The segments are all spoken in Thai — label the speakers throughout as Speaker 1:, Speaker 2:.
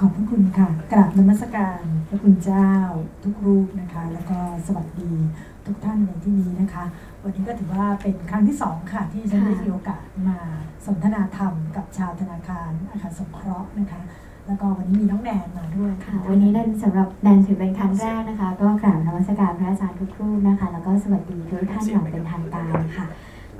Speaker 1: ขอบพระคุณค่ะ กราบนมัสการพระคุณเจ้าทุกรูปนะคะ แล้วก็สวัสดีทุกท่านในที่นี้นะคะ วันนี้ก็ถือว่าเป็นครั้งที่สองค่ะ ที่ฉันได้มีโอกาสมาสนทนาธรรมกับชาวธนาคารอาคารสงเคราะห์นะคะ แล้วก็วันนี้มีน้องแนนมาด้วย
Speaker 2: ค่ะ วันนี้แนนสำหรับแนนถือเป็นครั้งแรกนะคะ ก็กราบนมัสการพระอาจารย์ทุกรูปนะคะ แล้วก็สวัสดีทุกท่านอย่างเป็นทางการค่ะ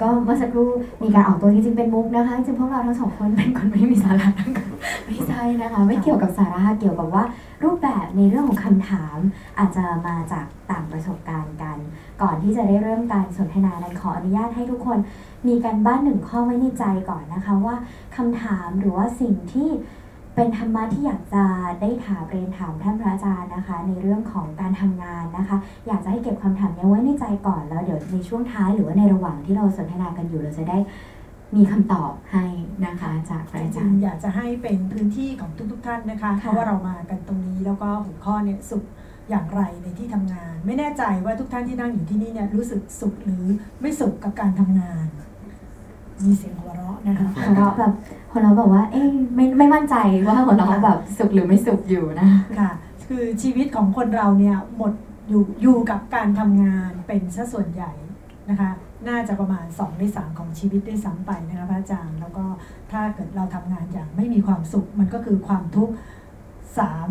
Speaker 2: ก็เมื่อสักครู่มีการออกตัวจริงๆเป็นมุกนะคะจริงพวกเราทั้งสองคนเป็นคนไม่มีสาระทั้งนั้นไม่ใช่นะคะ ไม่เกี่ยวกับสาระเกี่ยวกับว่ารูปแบบในเรื่องของคำถาม อาจจะมาจากต่างประสบการณ์กัน ก่อนที่จะได้เริ่มการสนทนานั้นขออนุญาตให้ทุกคน มีการบ้านหนึ่งข้อไว้ในใจก่อนนะคะว่าคำถามหรือว่าสิ่งที่ เป็นธรรมะที่อยากจะได้ถามเรียนถามท่านพระอาจารย์นะคะ ในเรื่องของการทำงานนะคะ อยากจะให้เก็บคำถามนี้ไว้ในใจก่อนแล้วเดี๋ยวในช่วงท้ายหรือว่าในระหว่างที่เราสนทนากันอยู่เราจะได้มีคำตอบให้นะคะจากพระอา
Speaker 1: จ
Speaker 2: จา
Speaker 1: ริ
Speaker 2: รงย์
Speaker 1: ๆอยากจะให้เป็นพื้นที่ของทุก ๆ ท่านนะคะเพราะว่าเรามากันตรงนี้แล้วก็หัวข้อเนี่ยสุขอย่างไรในที่ทำงาน ไม่แน่ใจว่าทุกท่านที่นั่งอยู่ที่นี่เนี่ยรู้สึกสุขหรือไม่สุขกับการทำงาน มีเสียงหัวเราะนะคะ
Speaker 2: หัวเราะแบบ หัวเราะแบบว่า เอ๊ะไม่ไม่มั่นใจว่าหัวเราะแบบสุขหรือไม่สุขอยู่นะ
Speaker 1: ค่ะ คือชีวิตของคนเราเนี่ยหมดอยู่อยู่กับการทำงานเป็นซะส่วนใหญ่นะคะ น่าจะประมาณ2ใน3ของชีวิตได้วยซ้ำไปนะคะพระอาจารย์ แล้วก็ถ้าเกิดเราทำงานอย่างไม่มีความสุข มันก็คือความทุกข์สาม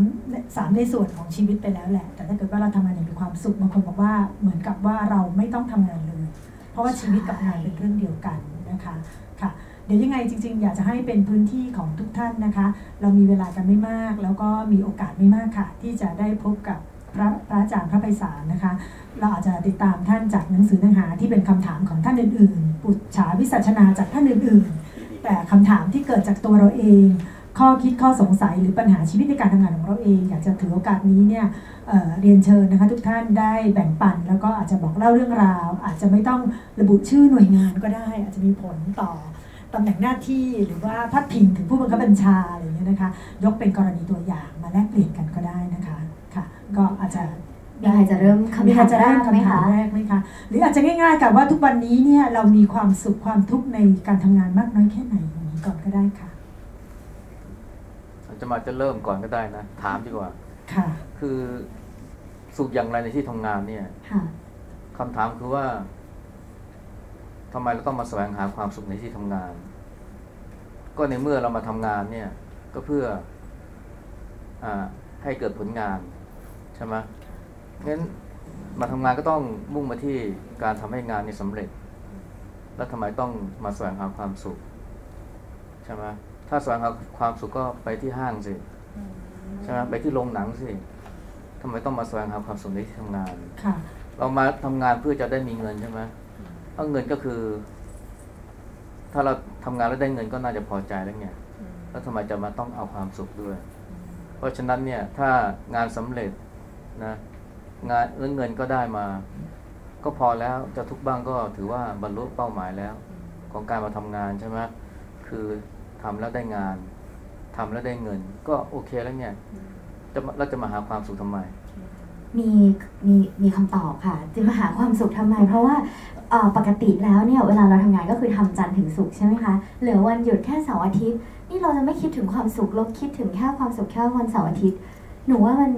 Speaker 1: สามในส่วนของชีวิตไปแล้วแหละ แต่ถ้าเกิดว่าเราทำงานอย่างมีความสุขบางคนบอกว่าเหมือนกับว่าเราไม่ต้องทำงานเลย เพราะว่าชีวิตกับงานเป็นเรื่องเดียวกันนะคะ เดี๋ยวยังไงจริง ๆ อยากจะให้เป็นพื้นที่ของทุกท่านนะคะ เรามีเวลากันไม่มาก แล้วก็มีโอกาสไม่มากค่ะ ที่จะได้พบกับพระพระอาจารย์พระไพศาลนะคะ เราอาจจะติดตามท่านจากหนังสือเนื้อหาที่เป็นคำถามของท่านอื่น ๆ ปุจฉาวิสัชนาจากท่านอื่น ๆ แต่คำถามที่เกิดจากตัวเราเอง ข้อคิดข้อสงสัยหรือปัญหาชีวิตในการทำงานของเราเอง อยากจะถือโอกาสนี้เนี่ยเเรียนเชิญนะคะทุกท่านได้แบ่งปัน แล้วก็อาจจะบอกเล่าเรื่องราว อาจจะไม่ต้องระบุชื่อหน่วยงานก็ได้ อาจจะมีผลต่อ ตำแหน่งหน้าที่หรือว่าพัดพิงถึงผู้บังคับบัญชาอะไรอย่างเงี้ยนะคะยกเป็นกรณีตัวอย่างมาแลกเปลี่ยนกันก็ได้นะคะค่ะ ก็อาจจะ
Speaker 2: มีใครจะเริ่มคำ
Speaker 1: มีใคร
Speaker 2: ถาม
Speaker 1: จะเริ่ม
Speaker 2: แรกไหม
Speaker 1: คำถาม
Speaker 2: คะ
Speaker 1: แรกไหมคะหรืออาจจะง่ายๆกับว่าทุกวันนี้เนี่ยเรามีความสุขความทุกข์ในการทำงานมากน้อยแค่ไหนอย่างนี้ก่อนก็ได้ค่ะ
Speaker 3: อาจจะมาจะเริ่มก่อนก็ได้นะ ถามดีกว่า
Speaker 1: ค่ะ
Speaker 3: คือสุขอย่างไรในที่ทำงานเนี่ย
Speaker 2: ค่ะ
Speaker 3: คำถามคือว่า ทำไมเราต้องมาแสวงหาความสุขในที่ทำงาน ก็ในเมื่อเรามาทำงานเนี่ยก็เพื่ออาให้เกิดผลงานใช่ไหมงั้นมาทำงานก็ต้องมุ่งมาที่การทำให้งานนี้สำเร็จ แล้วทำไมต้องมาแสวงหาความสุขใช่ไหมถ้าแสวงหาความสุขก็ไปที่ห้างสิใช่ไหมไปที่โรงหนังสิทำไมต้องมาแสวงหาความสุขในที่ทำงาน
Speaker 1: ค่ะ
Speaker 3: เรามาทำงานเพื่อจะได้มีเงินใช่ไหม เอาเงินก็คือ ถ้าเราทำงานแล้วได้เงินก็น่าจะพอใจแล้วไงแล้วทำไมจะมาต้องเอาความสุขด้วย เพราะฉะนั้นเนี่ยถ้างานสำเร็จนะงานแล้วเงินก็ได้มา ก็พอแล้วจะทุกข์บ้างก็ถือว่าบรรลุเป้าหมายแล้ว ของการมาทำงานใช่ไหมคือทำแล้วได้งานทำแล้วได้เงิน ก็โอเคแล้วเนี่ยจะมาเราจะมาหาความสุขทำไม
Speaker 2: มีมีมีคำตอบค่ะ จะมาหาความสุขทำไม เพราะว่าเอ่อ ปกติแล้วเนี่ยเวลาเราทำงานก็คือทำจันทร์ถึงศุกร์ใช่ไหมคะเหลือวันหยุดแค่เสาร์อาทิตย์ นี่เราจะไม่คิดถึงความสุขเราคิดถึงแค่ความสุขแค่วันเสาร์อาทิตย์ หนูว่ามัน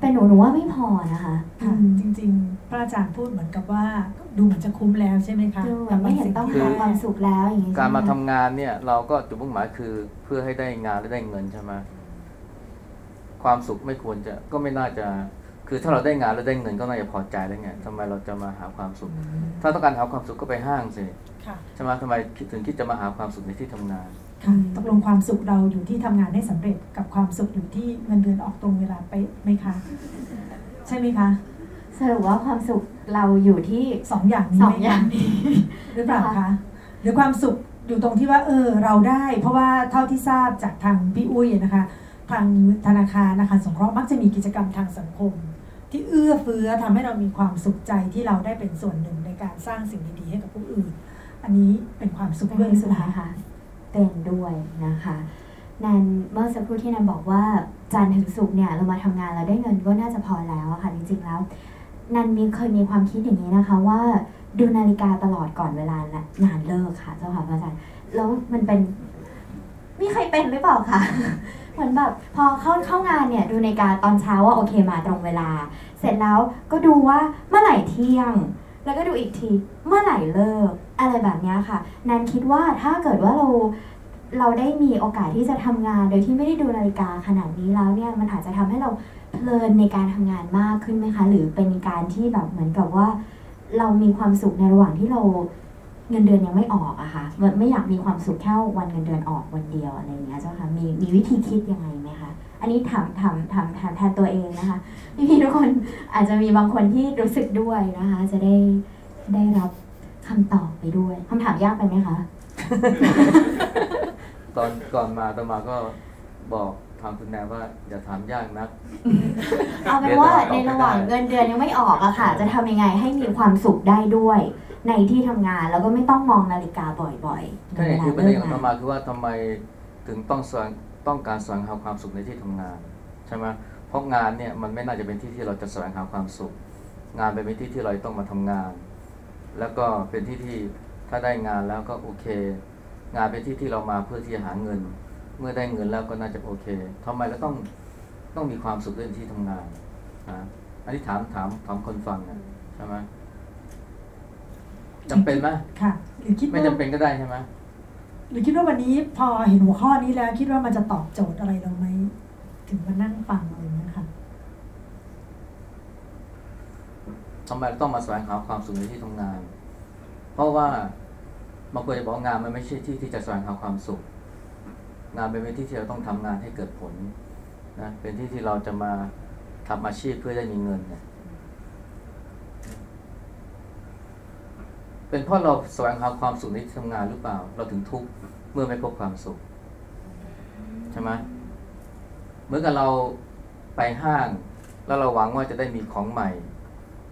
Speaker 2: เป็นหนูหนูว่าไม่พอนะคะ
Speaker 1: ค่ะ
Speaker 2: อืม
Speaker 1: จริงๆพระอาจารย์พูดเหมือนกับว่าดูเหมือนจะคุ้มแล้วใช่ไหมคะ
Speaker 2: ดูเหมือนไม่เห็นต้อง
Speaker 3: คือ
Speaker 2: หาความสุขแล้วอย่างนี้
Speaker 3: การมา
Speaker 2: ใช่
Speaker 3: ทำ
Speaker 2: ไห
Speaker 3: งานเนี่ยเราก็จุดมุ่งหมายคือเพื่อให้ได้งานและได้เงินใช่ไหมความสุขไม่ควรจะก็ไม่น่าจะ คือถ้าเราได้งานแล้วได้เงินก็น่าจะพอใจแล้วไงทำไมเราจะมาหาความสุข ถ้าต้องการหาความสุขก็ไปห้างสิ
Speaker 1: ค่ะ
Speaker 3: ใช่ไหมทำไมคิดถึงคิดจะมาหาความสุขในที่ทำงาน
Speaker 1: ค่ะตกลงความสุขเราอยู่ที่ทำงานได้สำเร็จกับความสุขอยู่ที่เงินเดือนออกตรงเวลาไปะไหมคะ ใช่ไหมคะ
Speaker 2: สรุปว่าความสุขเราอยู่ที่
Speaker 1: สองอย่างนี้
Speaker 2: สอง
Speaker 1: ไหม
Speaker 2: อย่า
Speaker 1: คะ
Speaker 2: งนี้
Speaker 1: หรือเปล่าคะหรือความสุขอยู่ตรงที่ว่า เออ เราได้ เพราะว่าเท่าที่ทราบจากทางพี่อุ้ยนะคะ ทางธนาคารนะคะสงเคราะห์มักจะมีกิจกรรมทางสังคม ที่เอื้อเฟื้อทำให้เรามีความสุขใจที่เราได้เป็นส่วนหนึ่งในการสร้างสิ่งดีๆให้กับผู้อื่น อันนี้เป็นความสุข
Speaker 2: เป็น
Speaker 1: ด้วยหรือ
Speaker 2: สุดท้ายค่ะเป็นด้วยนะคะนันเมื่อสักครู่ที่นันบอกว่าจันทร์ถึงศุกร์เนี่ยเรามาทำงานเราได้เงินก็น่าจะพอแล้วอะค่ะจริงๆแล้วนันมีเคยมีความคิดอย่างนี้นะคะว่าดูนาฬิกาตลอดก่อนเวลางานเลิกค่ะเจ้าค่ะพระอาจารย์แล้วมันเป็นมีใครเป็นหรือเปล่าคะ เหมือนแบบพอเข้าเข้างานเนี่ยดูในาฬิกาตอนเช้าว่าโอเคมาตรงเวลา เสร็จแล้วก็ดูว่าเมื่อไหร่เที่ยง แล้วก็ดูอีกทีเมื่อไหร่เลิก อะไรแบบเนี้ยค่ะแนนคิดว่าถ้าเกิดว่าเราเราได้มีโอกาสที่จะทำงานโดยที่ไม่ได้ดูนาฬิกาขนาดนี้แล้วเนี่ยมันอาจจะทำให้เราเพลินในการทำงานมากขึ้นไหมคะ หรือเป็นการที่แบบเหมือนกับว่า เรามีความสุขในระหว่างที่เรา เงินเดือนยังไม่ออกอะค่ะเหมือนไม่อยากมีความสุขแค่วันเงินเดือนออกวันเดียวอะไรอย่างเงี้ยเจ้าค่ะมีมีวิธีคิดยังไงไหมคะอันนี้ถามถามถามถามแทนตัวเองนะคะพี่ๆทุกคนอาจจะมีบางคนที่รู้สึกด้วยนะคะ จะได้ได้รับคำตอบไปด้วยคำถามยากไปไหมคะ
Speaker 3: ตอนก่อนมาตอนมาก็บอกทางคุณแนนว่าอย่าถามยากนัก
Speaker 2: เอาเป็นว่าในระหว่างเงินเดือนยังไม่ออกอะค่ะ จะทำยังไงให้มีความสุขได้ด้วย ในที่ทำงานแล้วก็ไม่ต้องมองนาฬิกาบ่อยๆ
Speaker 3: ก็
Speaker 2: ใน
Speaker 3: อย่าง
Speaker 2: เวลา
Speaker 3: คือประ
Speaker 2: เลิ
Speaker 3: เด็น
Speaker 2: ก
Speaker 3: ของ
Speaker 2: งา
Speaker 3: ธรรมานคือว่าทำไมถึงต้องแสวงต้องการแสวงหาความสุขในที่ทำงานใช่ไหมเพราะงานเนี่ยมันไม่น่าจะเป็นที่ที่เราจะแสวงหาความสุข งานเป็นที่ที่เราต้องมาทำงาน แล้วก็เป็นที่ที่ถ้าได้งานแล้วก็โอเค งานเป็นที่ที่เรามาเพื่อที่จะหาเงิน เมื่อได้เงินแล้วก็น่าจะโอเคทำไมเราต้องต้องมีความสุขด้วยที่ทำงานนะอันนี้ถามถามถามคนฟังนะใช่ไหม จำเป็นไหม
Speaker 1: ค่ะ หรือคิด
Speaker 3: ไม่
Speaker 1: ว่า
Speaker 3: จำเป็นก็ได้ใช่ไหม
Speaker 1: หรือคิดว่าวันนี้พอเห็นหัวข้อนี้แล้วคิดว่ามันจะตอบโจทย์อะไรเราไหมถึงมานั่งฟังอะไรอย่างเงี้ยค่ะ
Speaker 3: ทำไมเราต้องมาแสวงหาความสุขในที่ทำงาน เพราะว่าบางคนจะบอกว่างานมันไม่ใช่ที่ที่จะแสวงหาความสุข งานเป็นที่ที่เราต้องทำงานให้เกิดผลนะเป็นที่ที่เราจะมาทำอาชีพเพื่อได้มีเงินเนี่ย เป็นเพราะเราแสวงหาความสุขในที่ทำงานหรือเปล่า เราถึงทุกข์เมื่อไม่พบความสุขใช่ไหมเหมือนกับเราไปห้าง แล้วเราหวังว่าจะได้มีของใหม่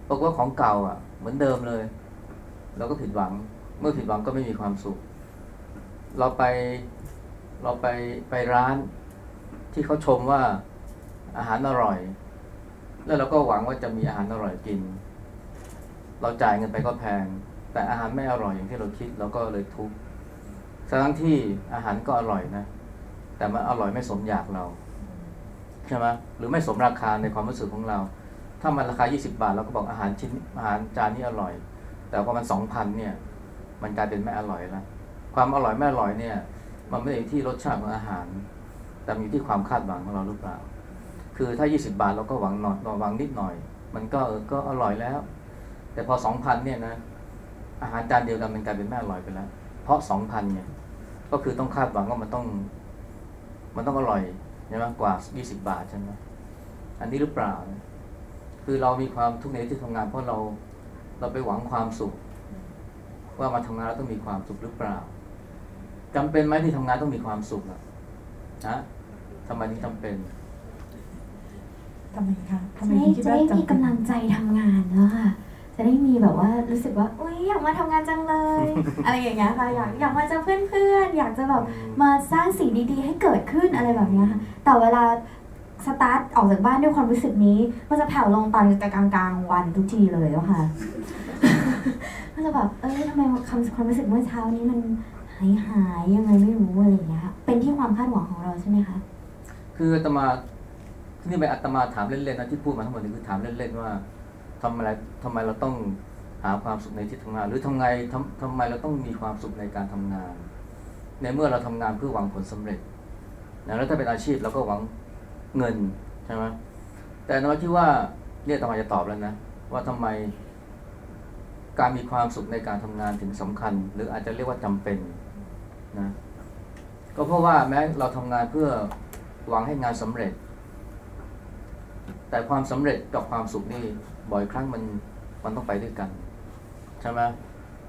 Speaker 3: ปรากฏว่าของเก่าอะ เหมือนเดิมเลย เราก็ผิดหวัง เมื่อผิดหวังก็ไม่มีความสุข เราไปเราไปไปร้านที่เขาชมว่าอาหารอร่อย แล้วเราก็หวังว่าจะมีอาหารอร่อยกิน เราจ่ายเงินไปก็แพง แต่อาหารไม่อร่อยอย่างที่เราคิดเราก็เลยทุกข์ทั้งที่อาหารก็อร่อยนะ แต่มันอร่อยไม่สมอยากเราใช่ไหมหรือไม่สมราคาในความรู้สึกของเรา ถ้ามันราคา 20 บาทเราก็บอกอาหารชิ้นอาหารจานนี้อร่อย แต่พอมัน2,000เนี่ย มันกลายเป็นไม่อร่อยแล้วความอร่อยไม่อร่อยเนี่ย มันไม่ได้อยู่ที่รสชาติของอาหาร แต่อยู่ที่ความคาดหวังของเราหรือเปล่า คือถ้า 20 บาทเราก็หวังหน่อยหวังนิดหน่อย มันก็เออก็อร่อยแล้ว แต่พอ 2,000เนี่ยนะ อาหารจานเดียวกันมันกลายเป็นไม่อร่อยไปแล้ว เพราะ2,000เนี่ย ก็คือต้องคาดหวังว่ามันต้อง มันต้องอร่อยใช่ไหมกว่า 20 บาทใช่ไหมอันนี้หรือเปล่า คือเรามีความทุกข์ในที่ทำงาน เพราะเราเราไปหวังความสุข ว่ามาทำงานแล้วต้องมีความสุขหรือเปล่าจำเป็นไหมที่ทำงานต้องมีความสุขอะฮะทำไมถึงจำเป็น
Speaker 1: ทำไมคะทำ
Speaker 2: จะ
Speaker 1: ไม
Speaker 2: ได้
Speaker 1: ถึงคิด
Speaker 2: จะ
Speaker 1: ว่า
Speaker 2: ได้มี
Speaker 1: จำเป็น
Speaker 2: กำลังใจทำงานแล้วค่ะ จะได้มีแบบว่ารู้สึกว่าอุ้ยอยากมาทำงานจังเลย อะไรอย่างเงี้ยค่ะอยากอยากมาเจอเพื่อนๆอยากจะแบบมาสร้างสิ่งดีๆ ให้เกิดขึ้นอะไรแบบเนี้ยค่ะแต่เวลาสตาร์ทออกจากบ้านด้วยความรู้สึกนี้มันจะแผ่วลงตอนกลางกลางๆวันทุกทีเลยแล้วค่ะ มันจะแบบเอ้ยทำไมความความรู้สึกเมื่อเช้านี้มันหายหายๆยังไงไม่รู้อะไรอย่างเงี้ยค่ะเป็นที่ความคาดหวังของเราใช่ไหมคะ
Speaker 3: คืออาตมาที่นี่เป็นอาตมาถามเล่นๆนะที่พูดมาทั้งหมดนี่คือถามเล่นๆว่า ทำอะไรทำไมเราต้องหาความสุขในที่ทำงาน หรือทำไงทำทำไมเราต้องมีความสุขในการทำงาน ในเมื่อเราทำงานเพื่อหวังผลสำเร็จนะแล้วถ้าเป็นอาชีพเราก็หวังเงินใช่ไหมแต่อาตมาคิดว่าเนี่ยอาตมจะตอบแล้วนะ ว่าทำไมการมีความสุขในการทำงานถึงสำคัญ หรืออาจจะเรียกว่าจำเป็นนะก็เพราะว่าแม้เราทำงานเพื่อหวังให้งานสำเร็จ แต่ความสำเร็จกับความสุขนี่บ่อยครั้งมันมันต้องไปด้วยกันใช่ไหม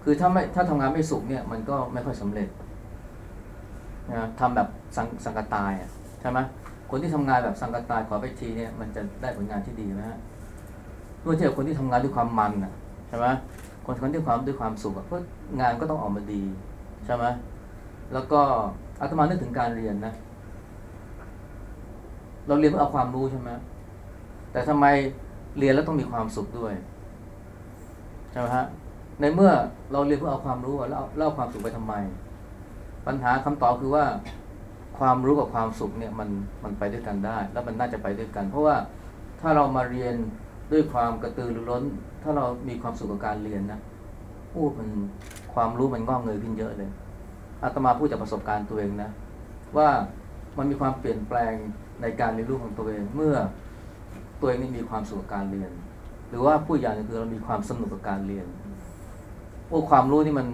Speaker 3: คือถ้าไม่ถ้าทำงานไม่สุขเนี่ยมันก็ไม่ค่อยสำเร็จนะทำแบบสังสังกตายอะใช่ไหมคนที่ทำงานแบบสังกตายขอไปทีเนี่ยมันจะได้ผลงานที่ดีไหมฮะเมื่อเทียบคนที่ทำงานด้วยความมันอะใช่ไหมคนคนที่ความด้วยความสุขอะเพราะงานก็ต้องออกมาดีใช่ไหมแล้วก็อาตมานึกถึงการเรียนนะ เราเรียนเพื่อเอาความรู้ใช่ไหม แต่ทำไมเรียนแล้วต้องมีความสุขด้วยใช่ไหมฮะในเมื่อเราเรียนเพื่อเอาความรู้แล้วเอาแล้วเอาความสุขไปทำไม ปัญหาคำตอบคือว่า ความรู้กับความสุขเนี่ยมันมันไปด้วยกันได้ แล้วมันน่าจะไปด้วยกัน เพราะว่าถ้าเรามาเรียนด้วยความกระตือรือร้น ถ้าเรามีความสุขกับการเรียนนะโอ้มันความรู้มันงอกเงยขึ้นเยอะเลยอาตมาพูดจากประสบการณ์ตัวเองนะ ว่ามันมีความเปลี่ยนแปลงในการเรียนรู้ของตัวเองเมื่อ ตัวเองนี่มีความสุขกับการเรียน หรือว่าผู้อย่างนึงคือเรามีความสนุกกับการเรียนโอ้ความรู้นี่มัน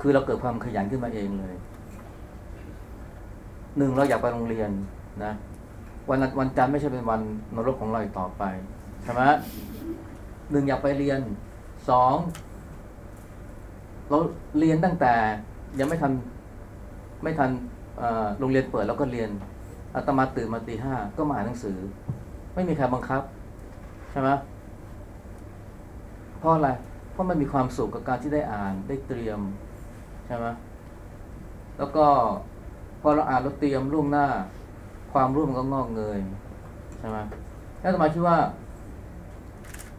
Speaker 3: คือเราเกิดความขยันขึ้นมาเองเลยหนึ่งเราอยากไปโรงเรียนนะวันวันจันทร์ไม่ใช่เป็นวันนรกของเราอีกต่อไปใช่ไหมหนึ่งอยากไปเรียนสองเราเรียนตั้งแต่ยังไม่ทันไม่ทันโรงเรียนเปิดแล้วก็เรียนอาตมาตื่นมาตีห้าก็มาอ่านหนังสือ ไม่มีใครบังคับ ใช่ไหมเพราะอะไร เพราะมันมีความสุขกับการที่ได้อ่านได้เตรียม ใช่ไหมแล้วก็พอเราอ่านเราเตรียมล่วงหน้า ความรู้มันก็งอกเงยใช่ไหมแล้วอาตมาคิดว่า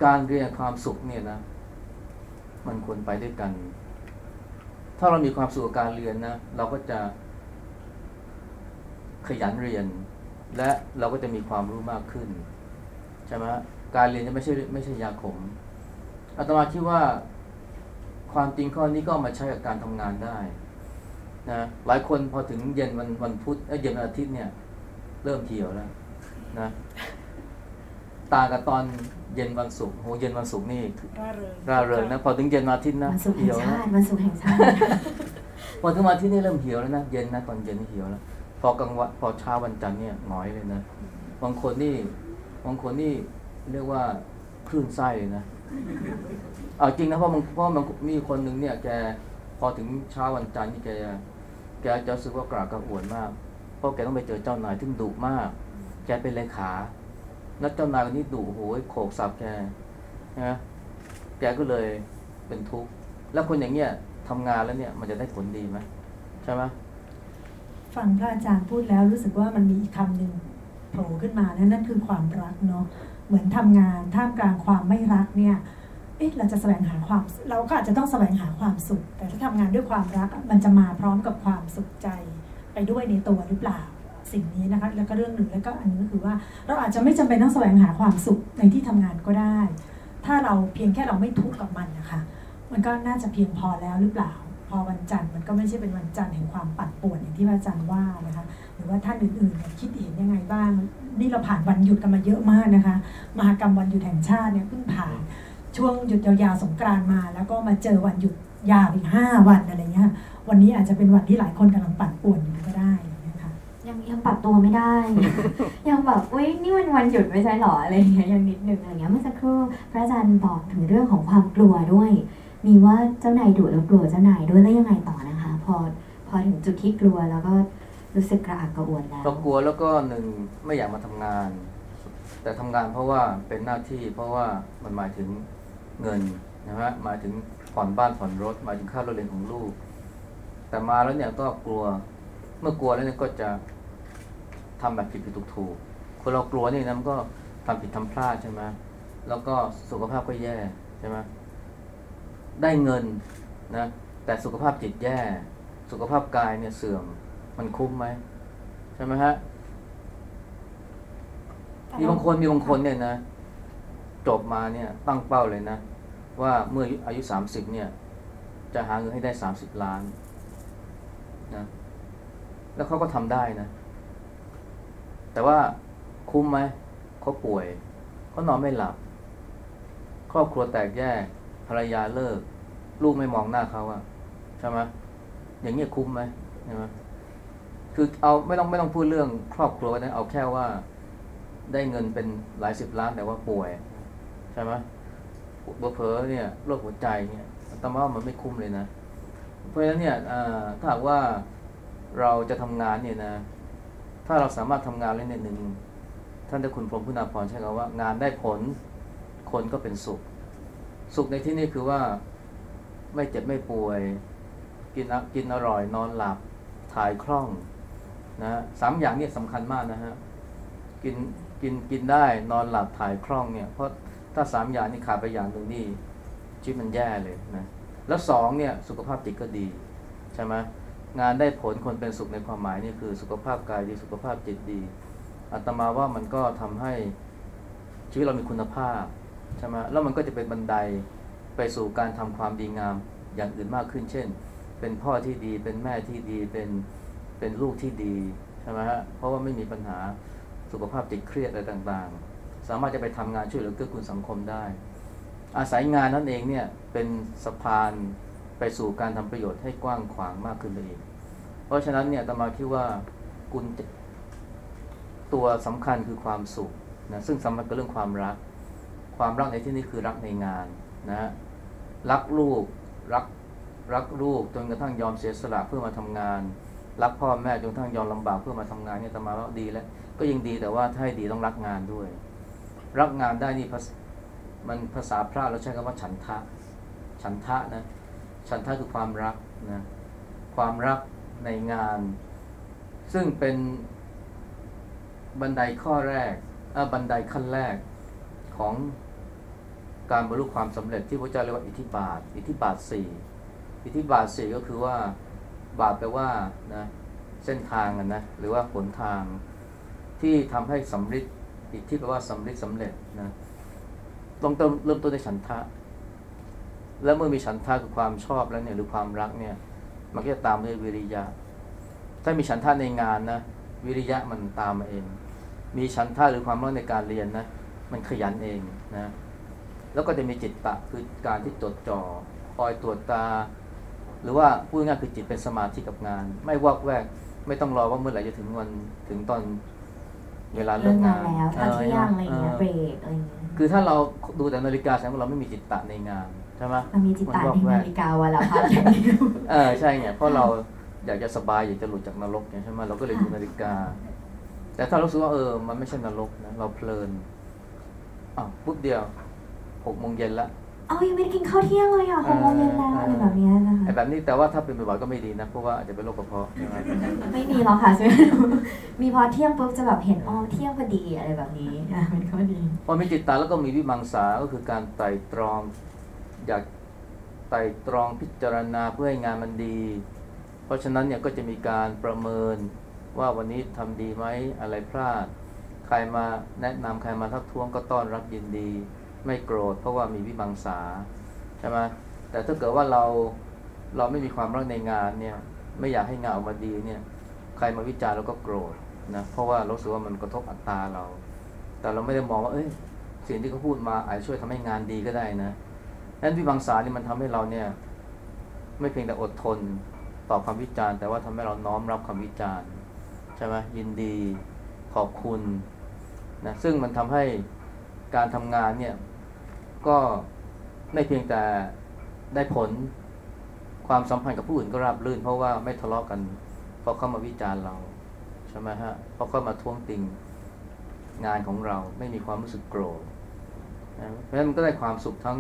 Speaker 3: การเรียนความสุขเนี่ยนะ มันควรไปด้วยกัน ถ้าเรามีความสุขกับการเรียนนะเราก็จะขยันเรียน และเราก็จะมีความรู้มากขึ้น ใช่ไหมการเรียนจะไม่ใช่ไม่ใช่ยาขมอาตมาคิดว่าความจริงข้อนี้ก็เอามาใช้กับการทำงานได้นะหลายคนพอถึงเย็นวันวันพุธเอ้ยเย็นวันอาทิตย์เนี่ย เริ่มเหี่ยวแล้วนะต่างกับตอนเย็นวันศุกร์โหเย็นวันศุกร์นี่
Speaker 1: ร่าเริง
Speaker 3: ร่าเริงนะพอถึงเย็นวันอาทิตย์นะ
Speaker 2: วันศุกร์แห่
Speaker 3: เหี่
Speaker 2: ง
Speaker 3: ยว
Speaker 2: ชา
Speaker 3: นะ
Speaker 2: ติวันศุกร์แห่งชาติ
Speaker 3: พอถึงวันอาทิตย์นี่เริ่มเหี่ยวแล้วนะเย็นนะตอนเย็นนี่เหี่ยวแล้วพอกลางวันพอเช้าวันจันทร์เนี่ยหงอยเลยนะบางคนนี่ บางคนนี่เรียกว่าคลื่นไส้เลยนะเอาจริงนะเพราะมันเพราะมันมีคนหนึ่งเนี่ยแกพอถึงเช้าวันจันทร์นี่แกแกจะรู้สึกว่ากระอักกระอ่วนมาก เพราะแกต้องไปเจอเจ้านายที่ดุมาก แกเป็นเลขาแล้วเจ้านายคนนี้ดุโอ้โหโขกสับแกนะแกก็เลยเป็นทุกข์แล้วคนอย่างเงี้ยทำงานแล้วเนี่ยมันจะได้ผลดีไหมใช่ไหม
Speaker 1: ฟังพระอาจารย์พูดแล้วรู้สึกว่ามันมีอีกคำหนึ่ง โผล่ขึ้นมาแล้วนั่นคือความรักเนาะเหมือนทำงานท่ามกลางความไม่รักเนี่ยเอ๊ะเราจะแสวงหาความเราก็อาจจะต้องแสวงหาความสุข แต่ถ้าทำงานด้วยความรักมันจะมาพร้อมกับความสุขใจไปด้วยในตัวหรือเปล่าสิ่งนี้นะคะแล้วก็เรื่องหนึ่งแล้วก็อันนี้ก็คือว่าเราอาจจะไม่จำเป็นต้องแสวงหาความสุขในที่ทำงานก็ได้ ถ้าเราเพียงแค่เราไม่ทุกข์กับมันนะคะ มันก็น่าจะเพียงพอแล้วหรือเปล่า พอวันจันทร์มันก็ไม่ใช่เป็นวันจันทร์แห่งความปั่นป่วนอย่างที่พระอาจารย์ว่านะคะ รือว่าท่านอื่นๆคิดเห็นยังไงบ้าง นี่เราผ่านวันหยุดกันมาเยอะมากนะคะ มหากรรมวันหยุดแห่งชาติเนี่ยเพิ่งผ่านช่วงหยุดยาวๆสงกรานมา แล้วก็มาเจอวันหยุดยาวอีกห้าวันอะไรเงี้ย วันนี้อาจจะเป็นวันที่หลายคนกำลังปั่นป่วนอยู่ก็ได้นะคะ
Speaker 2: ยังยังปรับตัวไม่ได้ ยังแบบอุ้ยนี่มันวันหยุดไม่ใช่หรออะไรเงี้ยยังนิดนึงอะไรเงี้ยเมื่อสักครู่พระอาจารย์บอกถึงเรื่องของความกลัวด้วย มีว่าเจ้านายดุแล้วกลัวเจ้านายด้วยแล้วยังไงต่อนะคะ พอพอถึงจุดที่กลัวแล้วก็ รู้สึกกระอักกระอ่วนแล้ว
Speaker 3: เรากลัวแล้วก็หนึ่งไม่อยากมาทำงาน แต่ทำงานเพราะว่าเป็นหน้าที่เพราะว่ามันหมายถึงเงินนะฮะหมายถึงผ่อนบ้านผ่อนรถหมายถึงค่ารถเรียนของลูก แต่มาแล้วเนี่ยก็กลัวเมื่อกลัวแล้วเนี่ยก็จะทำแบบผิดผิดถูกถูกคนเรากลัวนี่นะมันก็ทำผิดทำพลาดใช่ไหมแล้วก็สุขภาพก็แย่ใช่ไหมได้เงินนะแต่สุขภาพจิตแย่ สุขภาพกายเนี่ยเสื่อม มันคุ้มไหมใช่ไหมฮะมีบางคนมีบางคนเนี่ยนะจบมาเนี่ยตั้งเป้าเลยนะ ว่าเมื่ออายุสามสิบเนี่ย จะหาเงินให้ได้สามสิบล้านนะแล้วเขาก็ทำได้นะ แต่ว่าคุ้มไหมเขาป่วยเขานอนไม่หลับ ครอบครัวแตกแยกภรรยาเลิก ลูกไม่มองหน้าเขาอะใช่ไหมอย่างเงี้ยคุ้มไหมใช่ไหม คือเอาไม่ต้องไม่ต้องพูดเรื่องครอบครัวนะเอาแค่ว่าได้เงินเป็นหลายสิบล้านแต่ว่าป่วย ใช่ไหมเผลอเนี่ยโรคหัวใจเนี่ยแต่ว่ามันไม่คุ้มเลยนะ เพราะฉะนั้นเนี่ยถ้าหากว่าเราจะทำงานเนี่ยนะ ถ้าเราสามารถทำงานแล้วเนี่ยหนึ่งท่านเจ้าคุณพรหมพุนาพรใช้คำว่า งานได้ผลคนก็เป็นสุข สุขในที่นี้คือว่าไม่เจ็บไม่ป่วย กินกินอร่อยนอนหลับถ่ายคล่อง นะสามอย่างนี่ยสำคัญมากนะฮะกินกินกินได้นอนหลับถ่ายคล่องเนี่ย เพราะถ้าสามอย่างนี่ขาดไปอย่างหนึ่งนี่ชีวิตมันแย่เลยนะแล้วสองเนี่ยสุขภาพจิตก็ดีใช่ไหมงานได้ผลคนเป็นสุขในความหมายนี่คือสุขภาพกายดีสุขภาพจิตดีอาตมาว่ามันก็ทำให้ชีวิตเรามีคุณภาพใช่ไหมแล้วมันก็จะเป็นบันไดไปสู่การทำความดีงามอย่างอื่นมากขึ้น เช่น เป็นพ่อที่ดีเป็นแม่ที่ดีเป็น เป็นลูกที่ดีใช่ไหมฮะเพราะว่าไม่มีปัญหาสุขภาพจิตเครียดอะไรต่างๆ สามารถจะไปทำงานช่วยเหลือเกื้อกูลสังคมได้ อาศัยงานนั่นเองเนี่ยเป็นสะพานไปสู่การทำประโยชน์ให้กว้างขวางมากขึ้นไปอีกเพราะฉะนั้นเนี่ยตมาคิดว่ากุญตัวสำคัญคือความสุขนะซึ่งสำคัญกับเรื่องความรัก ความรักในที่นี้คือรักในงานนะฮะรักลูกรักรักลูกจนกระทั่งยอมเสียสละเพื่อมาทำงาน รักพ่อแม่จนกระทั่งยอมลำบากเพื่อมาทำงานเนี่ยอาตมาว่าดีแล้ว ก็ยังดีแต่ว่าถ้าให้ดีต้องรักงานด้วย รักงานได้นี่มันภาษาพระเราใช้คำว่าฉันทะ ฉันทะนะฉันทะคือความรักนะความรักในงาน ซึ่งเป็นบันไดข้อแรกบันไดขั้นแรกของการบรรลุความสำเร็จที่พระเจ้าเรียกว่าอิทธิบาท อิทธิบาทสี่อิทธิบาทสี่ก็คือว่า บาทแปลว่านะเส้นทางนะหรือว่าหนทางที่ทำให้สำเร็จอิทธิแปลว่าสำเร็จสำเร็จนะต้องเริ่มเริ่มต้นในฉันทะ แล้วเมื่อมีฉันทะคือความชอบแล้วเนี่ยหรือความรักเนี่ย มันก็จะตามด้วยวิริยะ ถ้ามีฉันทะในงานนะวิริยะมันตามมาเอง มีฉันทะหรือความรักในการเรียนนะมันขยันเองนะแล้วก็จะมีจิตตะคือการที่จดจ่อคอยตรวจตา หรือว่าพูดง่ายๆคือจิตเป็นสมาธิกับงาน ไม่วอกแวก ไม่ต้องรอว่าเมื่อไหร่จะถึงวันถึงตอนเวลา
Speaker 2: เลิ
Speaker 3: เลิ
Speaker 2: ก
Speaker 3: ก
Speaker 2: งางา
Speaker 3: นน
Speaker 2: แล้วพักเที่ยงอะไรอย่างเงี้ย
Speaker 3: เออ
Speaker 2: เบรกอะไรอย่างเงี้ย
Speaker 3: คือถ้าเราดูแต่นาฬิกาแสดงว่าเราไม่มีจิตตะในงานใช่ไหม
Speaker 2: เรามีจิตตา
Speaker 3: มันวอก
Speaker 2: ใน
Speaker 3: แวก
Speaker 2: นาฬิกาวันละพักอย่างเดียว
Speaker 3: เออใช่ไงเพราะเราอยากจะสบายอยากจะหลุดจากนรกไงใช่ไหมเราก็เลยดูนาฬิกา แต่ถ้าเรารู้สึกว่าเออ มันไม่ใช่นรกนะเราเพลินอะปุ๊บเดียวหกโมงเย็นละ
Speaker 2: เอายังไม่ได้กินข้าวเที่ยงเลยอะหกโมงเย็นแล้วอะไรแบบเนี้ยนะคะ
Speaker 3: ไอ้แบบนี้แต่ว่าถ้าเป็นบ่อยๆก็ไม่ดีนะ เพราะว่าอาจจะเป็นโรคกระเพาะใช่ไหม
Speaker 2: ไม่มีหรอกค่ะใช่ไหมมีพอเที่ยงปุ๊บจะแบบเห็นอ๋อเที่ยงพอดีอะไรแบบนี้อะเป็นข้อดี
Speaker 3: พอมีจิตตาแล้วก็มีวิมังสาก็คือการไตร่ตรอง อยากไตร่ตรองพิจารณาเพื่อให้งานมันดี เพราะฉะนั้นเนี่ยก็จะมีการประเมินว่าวันนี้ทำดีไหมอะไรพลาด ใครมาแนะนำใครมาทักท้วงก็ต้อนรับยินดี ไม่โกรธเพราะว่ามีวิมังสาใช่ไหมแต่ถ้าเกิดว่าเราเราไม่มีความรักในงานเนี่ย ไม่อยากให้งานออกมาดีเนี่ย ใครมาวิจารณ์เราก็โกรธนะเพราะว่าเรารู้สึกว่ามันกระทบอัตตาเรา แต่เราไม่ได้มองว่าเอ้ยสิ่งที่เขาพูดมาอาจจะช่วยทำให้งานดีก็ได้นะนั้นวิมังสานี่มันทำให้เราเนี่ย ไม่เพียงแต่อดทนต่อคำวิจารณ์ แต่ว่าทำให้เราน้อมรับคำวิจารณ์ใช่ไหมยินดีขอบคุณนะซึ่งมันทำให้การทำงานเนี่ย ก็ไม่เพียงแต่ได้ผลความสัมพันธ์กับผู้อื่นก็ราบรื่น เพราะว่าไม่ทะเลาะกันเพราะเขามาวิจารณ์เราใช่ไหมฮะเพราะเขามาท้วงติงงานของเราไม่มีความรู้สึกโกรธเพราะฉะนั้นมันก็ได้ความสุขทั้ง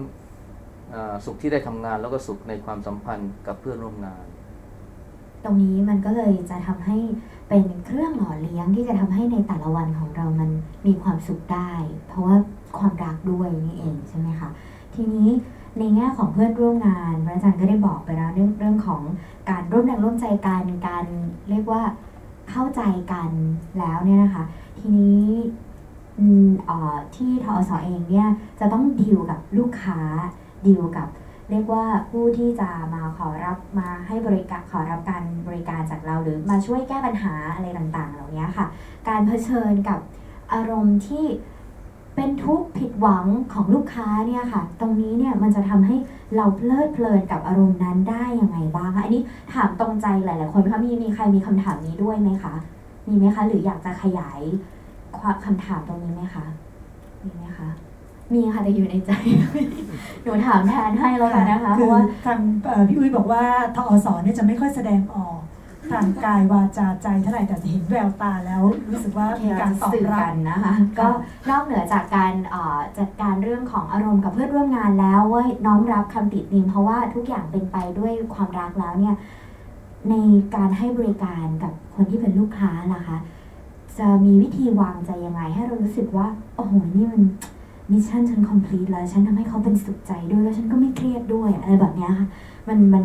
Speaker 3: สุขที่ได้ทำงานแล้วก็สุขในความสัมพันธ์กับเพื่อนร่วมงาน
Speaker 2: ตรงนี้มันก็เลยจะทำให้ เป็นเครื่องหล่อเลี้ยงที่จะทำให้ในแต่ละวันของเรามันมีความสุขได้ เพราะว่าความรักด้วยนี่เองใช่ไหมคะทีนี้ในแง่ของเพื่อนร่วมงานพระอาจารย์ก็ได้บอกไปแล้วเรื่องเรื่องของการร่วมแรงร่วมใจกันการเรียกว่าเข้าใจกันแล้วเนี่ยนะคะ ทีนี้ที่ทอสเองเนี่ยจะต้องดีลกับลูกค้าดีลกับ เรียกว่าผู้ที่จะมาขอรับมาให้บริการขอรับการบริการจากเราหรือมาช่วยแก้ปัญหาอะไรต่างๆ เหล่านี้ค่ะ การเผชิญกับอารมณ์ที่เป็นทุกข์ผิดหวังของลูกค้าเนี่ยค่ะ ตรงนี้เนี่ยมันจะทำให้เราเพลิดเพลินกับอารมณ์นั้นได้ยังไงบ้างคะอันนี้ถามตรงใจหลายๆคนคะมีมีใครมีคำถามนี้ด้วยไหมคะมีไหมคะ หรืออยากจะขยายความคำถามตรงนี้ไหมคะมีไหมคะ มีค่ะแต่อยู่ในใจ หนูถามแทนให้แล้วกันนะคะ เพ
Speaker 1: คือ
Speaker 2: ราะว่า
Speaker 1: ทางเอ่อพี่อุ้ยบอกว่าทอสเนี่ยจะไม่ค่อยแสดงออกทางกายวาจาใจเท่าไหร่แต่จะเห็นแววตาแล้วรู้สึกว่ามีการตอบ
Speaker 2: สื่อ
Speaker 1: รั
Speaker 2: กับนนะคะก็นอกเหนือจากการเอ่อจัดการเรื่องของอารมณ์กับเพื่อนร่วมงานแล้วเว่าน้อมรับคำติติงเพราะว่าทุกอย่างเป็นไปด้วยความรักแล้วเนี่ยในการให้บริการกับคนที่เป็นลูกค้านะคะ จะมีวิธีวางใจยังไงให้เรารู้สึกว่าโอ้โหนี่มัน มิชชั่นฉันคอมพลีทแล้ว ฉันทำให้เขาเป็นสุขใจด้วยแล้วฉันก็ไม่เครียดด้วยอะไรแบบเนี้ยค่ะมันมัน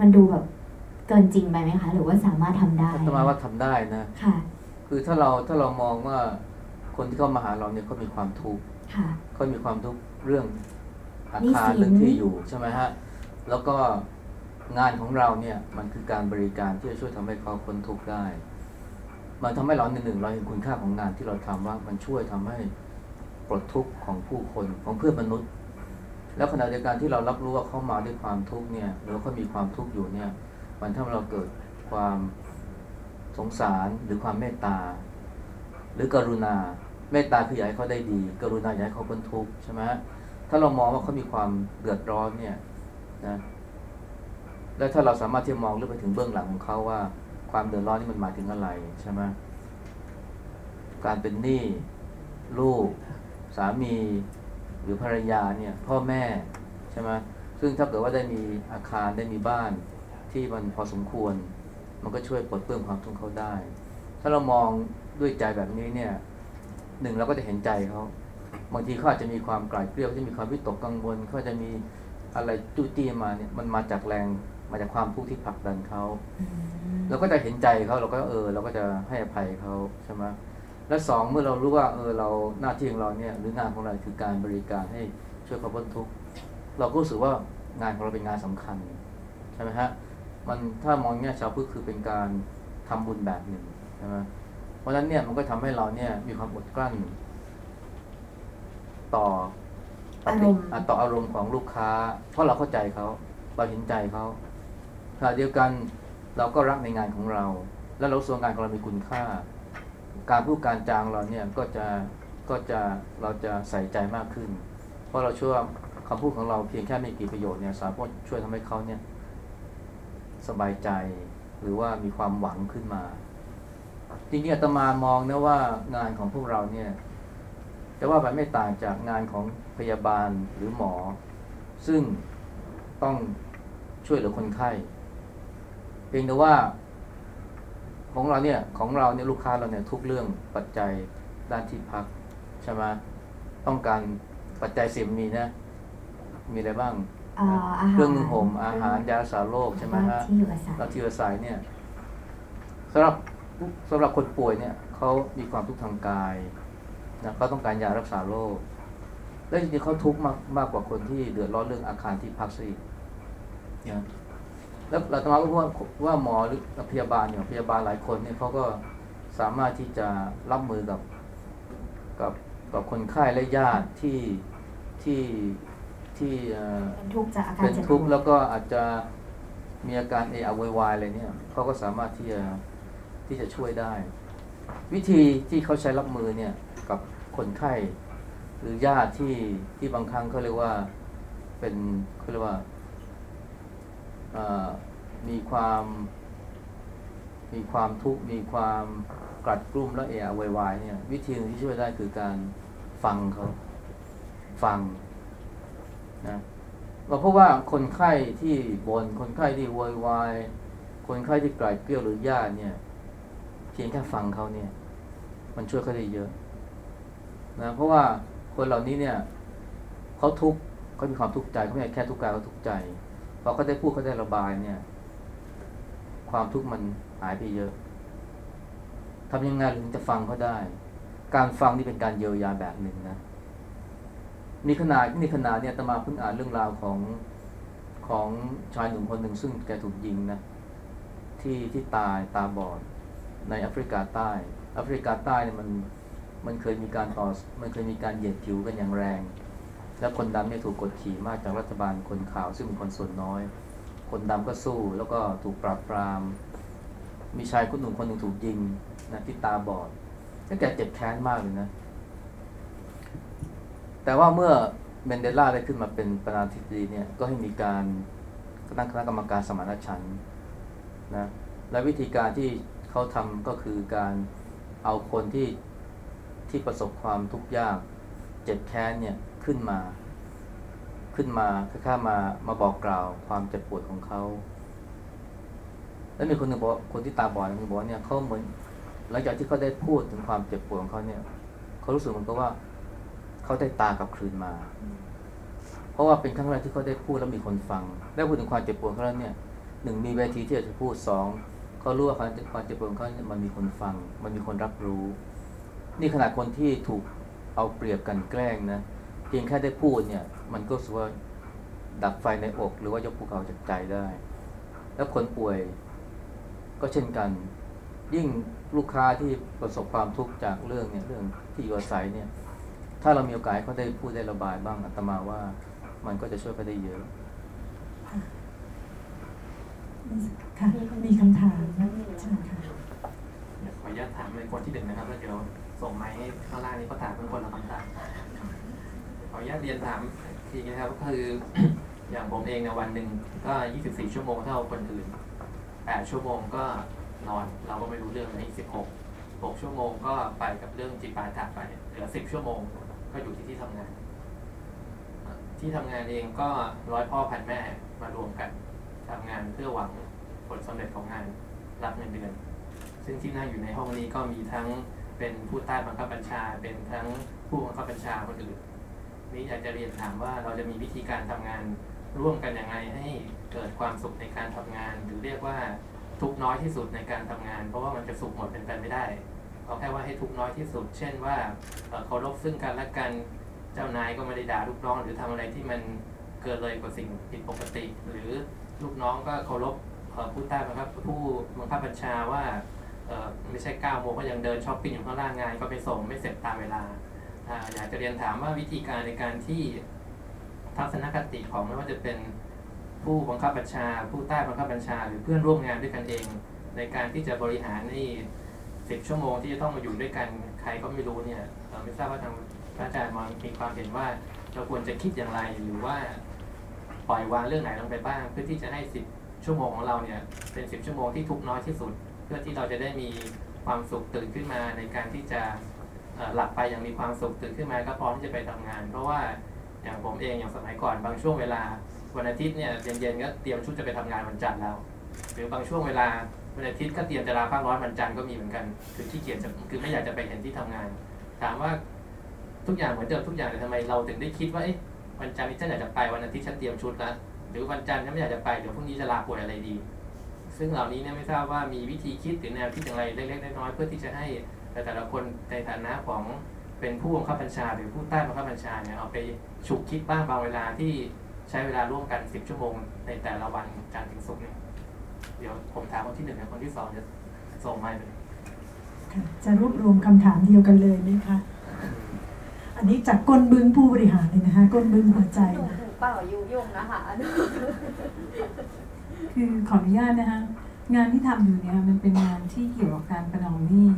Speaker 2: มันดูแบบเกินจริงไปไหมคะ หรือว่าสามารถทำได้
Speaker 3: อาตมาว่าทำได้นะ
Speaker 2: ค่ะ
Speaker 3: คือถ้าเราถ้าเรามองว่าคนที่เข้ามาหาเราเนี่ยเขามีความทุกข์
Speaker 2: ค่ะ
Speaker 3: เขามีความทุกข์เรื่องอา
Speaker 2: หนี้
Speaker 3: คาร
Speaker 2: สิน
Speaker 3: เรื่องที่อยู่ใช่ไหมฮะแล้วก็งานของเราเนี่ยมันคือการบริการที่จะช่วยทำให้เขาพ้นทุกข์ได้ มันทำให้เราในหนึ่งเราเห็นคุณค่าของงานที่เราทำว่ามันช่วยทำให้ ปลดทุกข์ของผู้คนของเพื่อนมนุษย์ แล้วขณะเดียวกันที่เรารับรู้ว่าเขามาด้วยความทุกข์เนี่ยหรือว่าเขามีความทุกข์อยู่เนี่ย มันทำให้เราเกิดความสงสารหรือความเมตตา หรือกรุณาเมตตาคืออยากให้เขาได้ดี กรุณาอยากให้เขาพ้นทุกข์ใช่ไหมถ้าเรามองว่าเขามีความเดือดร้อนเนี่ยนะแล้วถ้าเราสามารถที่จะมองลึกไปถึงเบื้องหลังของเขาว่า ความเดือดร้อนนี่มันหมายถึงอะไรใช่ไหมการเป็นหนี้ลูก สามีหรือภรรยาเนี่ยพ่อแม่ใช่ไหมซึ่งถ้าเกิดว่าได้มีอาคารได้มีบ้านที่มันพอสมควร มันก็ช่วยปลดเปลื้องความทุกข์เขาได้ ถ้าเรามองด้วยใจแบบนี้เนี่ยหนึ่งเราก็จะเห็นใจเขาบางทีเขาอาจจะมีความกลายเกลียวเขาจะมีความวิตกกังวลเขาจะมีอะไรจู้จี้มาเนี่ยมันมาจากแรงมาจากความทุกข์ที่ผลักดันเขาเราก็จะเห็นใจเขาเราก็เออ เราก็จะให้อภัยเขาใช่ไหม และสองเมื่อเรารู้ว่าเออเราหน้าที่ของเราเนี่ยหรืองานของเราคือการบริการให้ช่วยเขาพ้นทุกข์เราก็รู้สึกว่างานของเราเป็นงานสำคัญใช่ไหมฮะมันถ้ามองเนี่ยชาวพุทธคือเป็นการทำบุญแบบหนึ่งใช่ไหมเพราะฉะนั้นเนี่ยมันก็ทำให้เราเนี่ยมีความอดกลั้น ต่อปฏิ
Speaker 2: อารมณ์
Speaker 3: อะต่ออารมณ์ของลูกค้า เพราะเราเข้าใจเขาเราเห็นใจเขาขณะเดียวกันเราก็รักในงานของเรา และเราส่วนงานของเรามีคุณค่า การพูดการจางเราเนี่ยก็จะก็จะเราจะใส่ใจมากขึ้น เพราะเราเชื่อว่าคำพูดของเราเพียงแค่ไม่กี่ประโยชน์เนี่ยสามารถช่วยทำให้เขาเนี่ยสบายใจหรือว่ามีความหวังขึ้นมา จริงๆอาตมามองนะว่างานของพวกเราเนี่ยจะว่าไปไม่ต่างจากงานของพยาบาลหรือหมอ ซึ่งต้องช่วยเหลือคนไข้ เพียงแต่ว่า ของเราเนี่ยของเราเนี่ยลูกค้าเราเนี่ยทุกเรื่องปัจจัยด้านที่พักใช่ไหมต้องการปัจจัยสิบมีนะ มีอะไรบ้าง
Speaker 2: เอ่ออาหาร
Speaker 3: เครื่องนุ่งห่มอาหารยารักษาโรคใช่ไหมฮะ
Speaker 2: ที่อยู่อาศัย
Speaker 3: แล้วที่อาศัยเนี่ยสำหรับสำหรับคนป่วยเนี่ยเขามีความทุกข์ทางกายนะเขาต้องการยารักษาโรคแล้วจริงๆเขาทุกข์มากมากกว่าคนที่เดือดร้อนเรื่องอาคารที่พักซะอีกนะ แล้วเราต้องรู้ว่าว่าหมอหรือพยาบาลเนี่ยพยาบาลหลายคนเนี่ยเขาก็สามารถที่จะรับมือกับกับกับคนไข้และญาติที่ที่ที่เอ่อ
Speaker 2: เป็นทุกข์จากอาการ
Speaker 3: เป็น
Speaker 2: เจ็บ
Speaker 3: ทุกข์
Speaker 2: ป่วย
Speaker 3: แล้วก็อาจจะมีอาการเอะอะโวยวายอะไรเนี่ยเขาก็สามารถที่จะที่จะช่วยได้ วิธีที่เขาใช้รับมือเนี่ยกับคนไข้หรือญาติที่ที่บางครั้งเขาเรียกว่าเป็นเขาเรียกว่าเอ่อ มีความมีความทุกข์มีความกลัดกลุ้มและเอะอะโวยวายเนี่ยวิธีหนึ่งที่ช่วยได้คือการฟังเขาฟังนะเราพราะว่าคนไข้ที่บน่นคนไข้ที่โวยวายคนไข้ที่กลายเกลี้ยวหรือญาติเนี่ย เพียงแค่ฟังเขาเนี่ย มันช่วยเขาได้เยอะนะเพราะว่าคนเหล่านี้เนี่ยเขาทุกข์เขามีความทุกข์ใจเขาไม่ใช่แค่ทุกข์กายเขาทุกข์ใจ พอเขาได้พูดเขาได้ระบายเนี่ย ความทุกข์มันหายไปเยอะทำยังไงถึงจะฟังเขาได้ การฟังนี่เป็นการเยียวยาแบบหนึ่งนะนี่ขนาดนี่ขนาดเนี่ยอาตมาเพิ่งอ่านเรื่องราวของของชายหนุ่มคนหนึ่งซึ่งแกถูกยิงนะที่ที่ตายตาบอดในแอฟริกาใต้แอฟริกาใต้เนี่ยมันมันเคยมีการต่อมันเคยมีการเหยียดผิวกันอย่างแรง แล้วคนดำเนี่ยถูกกดขี่มากจากรัฐบาลคนขาวซึ่งเป็นคนส่วนน้อย คนดำก็สู้แล้วก็ถูกปราบปราม มีชายคนหนุ่มคนหนึ่งถูกยิงนะที่ตาบอดแล้วแกเจ็บแค้นมากเลยนะ แต่ว่าเมื่อเมนเดล่าได้ขึ้นมาเป็นประธานาธิบดีเนี่ยก็ให้มีการตั้งคณะกรรมการสมานฉันท์นะและวิธีการที่เขาทำก็คือการเอาคนที่ที่ประสบความทุกข์ยากเจ็บแค้นเนี่ย ขึ้นมา ขึ้นมาค่ามามาบอกกล่าวความเจ็บปวดของเขา แล้วมีคนหนึ่งบอกคนที่ตาบอดคนหนึ่งบอกเนี่ยเขาเหมือนหลังจากที่เขาได้พูดถึงความเจ็บปวดของเขาเนี่ยเขารู้สึกเหมือนกับว่าเขาได้ตากลับคืนมา เพราะว่าเป็นครั้งแรกที่เขาได้พูดแล้วมีคนฟัง ได้พูดถึงความเจ็บปวดเขาแล้วเนี่ยหนึ่งมีเวทีที่จะพูดสองเขารู้ว่าความเจ็บปวดของเขาเนี่ยมันมีคนฟัง มันมีคนรับรู้ นี่ขนาดคนที่ถูกเอาเปรียบกันแกล้งนะ พียงแค่ได้พูดเนี่ย มันก็รู้สึกว่าดับไฟในอก หรือว่ายกภูเขาจากใจได้ แล้วคนป่วยก็เช่นกัน ยิ่งลูกค้าที่ประสบความทุกข์จากเรื่องเนี่ยเรื่องที่อยู่อาศัยเนี่ย ถ้าเรามีโอกาสให้เขาได้พูดได้ระบายบ้างอาตมาว่ามันก็จะช่วยเขาได้เยอะ
Speaker 1: ค่ะมีคำถามเชิญค่ะ
Speaker 4: เดี๋ยวขออนุญาตถามในคนที่หนึ่งนะครับแล้วเดี๋ยวส่งไม้ให้ข้างล่างนี้เขาถามเป็นคนละคำถามข ออนุญาตเรียนถามทีนะครับก็คือ อย่างผมเองเนี่ยวันหนึ่งก็ 24 ชั่วโมงเท่าคนอื่น 8 ชั่วโมงก็นอนเราก็ไม่รู้เรื่องใน16 6 ชั่วโมงก็ไปกับเรื่องจิปาถะไปเหลือ 10 ชั่วโมงก็อยู่ที่ที่ทำงาน ที่ทำงานเองก็ร้อยพ่อพันแม่มารวมกันทำงานเพื่อหวังผลสำเร็จของงานรับเงินเดือนซึ่งที่นั่งอยู่ในห้องนี้ก็มีทั้งเป็นผู้ใต้บังคับบัญชา เป็นทั้งผู้บังคับบัญชาคนอื่น นี่อยากจะเรียนถามว่าเราจะมีวิธีการทำงานร่วมกันยังไงให้เกิดความสุขในการทำงาน หรือเรียกว่าทุกน้อยที่สุดในการทำงาน เพราะว่ามันจะสุขหมดเป็นไปไม่ได้เอาแค่ว่าให้ทุกน้อยที่สุด เช่นว่าเคารพซึ่งกันและกันเจ้านายก็ไม่ได้ด่าลูกน้อง หรือทำอะไรที่มันเกินเลยกว่าสิ่งผิดปกติ หรือลูกน้องก็เคารพผู้ใต้บังคับผู้บังคับบัญชาว่าไม่ใช่9โมงก็ยังเดินช้อปปิ้งอยู่ข้างล่างงานก็ไปส่งไม่เสร็จตามเวลา อยากจะเรียนถามว่าวิธีการในการที่ทัศนคติของไม่ว่าจะเป็นผู้บังคับบัญชา ผู้ใต้บังคับบัญชา หรือเพื่อนร่วมงานด้วยกันเอง ในการที่จะบริหารนี่สิบชั่วโมงที่จะต้องมาอยู่ด้วยกันใครก็ไม่รู้เนี่ยเอ่อไม่ทราบว่าทางพระอาจารย์มองมีความเห็นว่าเราควรจะคิดอย่างไรหรือว่าปล่อยวางเรื่องไหนลงไปบ้าง เพื่อที่จะให้สิบชั่วโมงของเราเนี่ยเป็นสิบชั่วโมงที่ทุกน้อยที่สุด เพื่อที่เราจะได้มีความสุขตื่นขึ้นมาในการที่จะ หลับไปอย่างมีความสุขตื่นขึ้นมาก็พร้อมที่จะไปทำงาน เพราะว่าอย่างผมเองอย่างสมัยก่อนบางช่วงเวลาวันอาทิตย์เนี่ยเย็นๆก็เตรียมชุดจะไปทำงานวันจันทร์แล้วหรือบางช่วงเวลาวันอาทิตย์ก็เตรียมจะลาพักร้อนวันจันทร์ก็มีเหมือนกัน คือขี้เกียจจะคือไม่อยากจะไปเห็นที่ทำงาน ถามว่าทุกอย่างเหมือนเดิมทุกอย่างแต่ทำไมเราถึงได้คิดว่าเอ๊ะวันจันทร์นี้ฉันอยากจะไปวันอาทิตย์ฉันเตรียมชุดแล้วหรือวันจันทร์ฉันไม่อยากจะไปเดี๋ยวพรุ่งนี้จะลาป่วยอะไรดี ซึ่งเหล่านี้เนี่ยไม่ทราบว่ามีวิธีคิดหรือแนวคิดอย่างไรเล็กๆน้อยๆเพื่อที่จะให้ แต่ละคนในฐานะของเป็นผู้บังคับบัญชา หรือผู้ใต้บังคับบัญชาเนี่ยเอาไปฉุกคิดบ้างบางเวลาที่ใช้เวลาร่วมกัน 10 ชั่วโมงในแต่ละวันจันทร์ถึงศุกร์เนี่ยเดี๋ยวผมถามคนที่หนึ่งกับคนที่สองจะส่งมาเลย
Speaker 1: ค่ะจะรวบรวมคำถามเดียวกันเลยไหมคะอันนี้จากก้นบึ้งผู้บริหารเลยนะคะก้นบึ้งหัวใจ
Speaker 5: หนูหูเปล่ายุยงนะคะ
Speaker 6: คือขออนุญาตนะคะงานที่ทำอยู่เนี่ยมันเป็นงานที่เกี่ยวกับการประนอมหนี้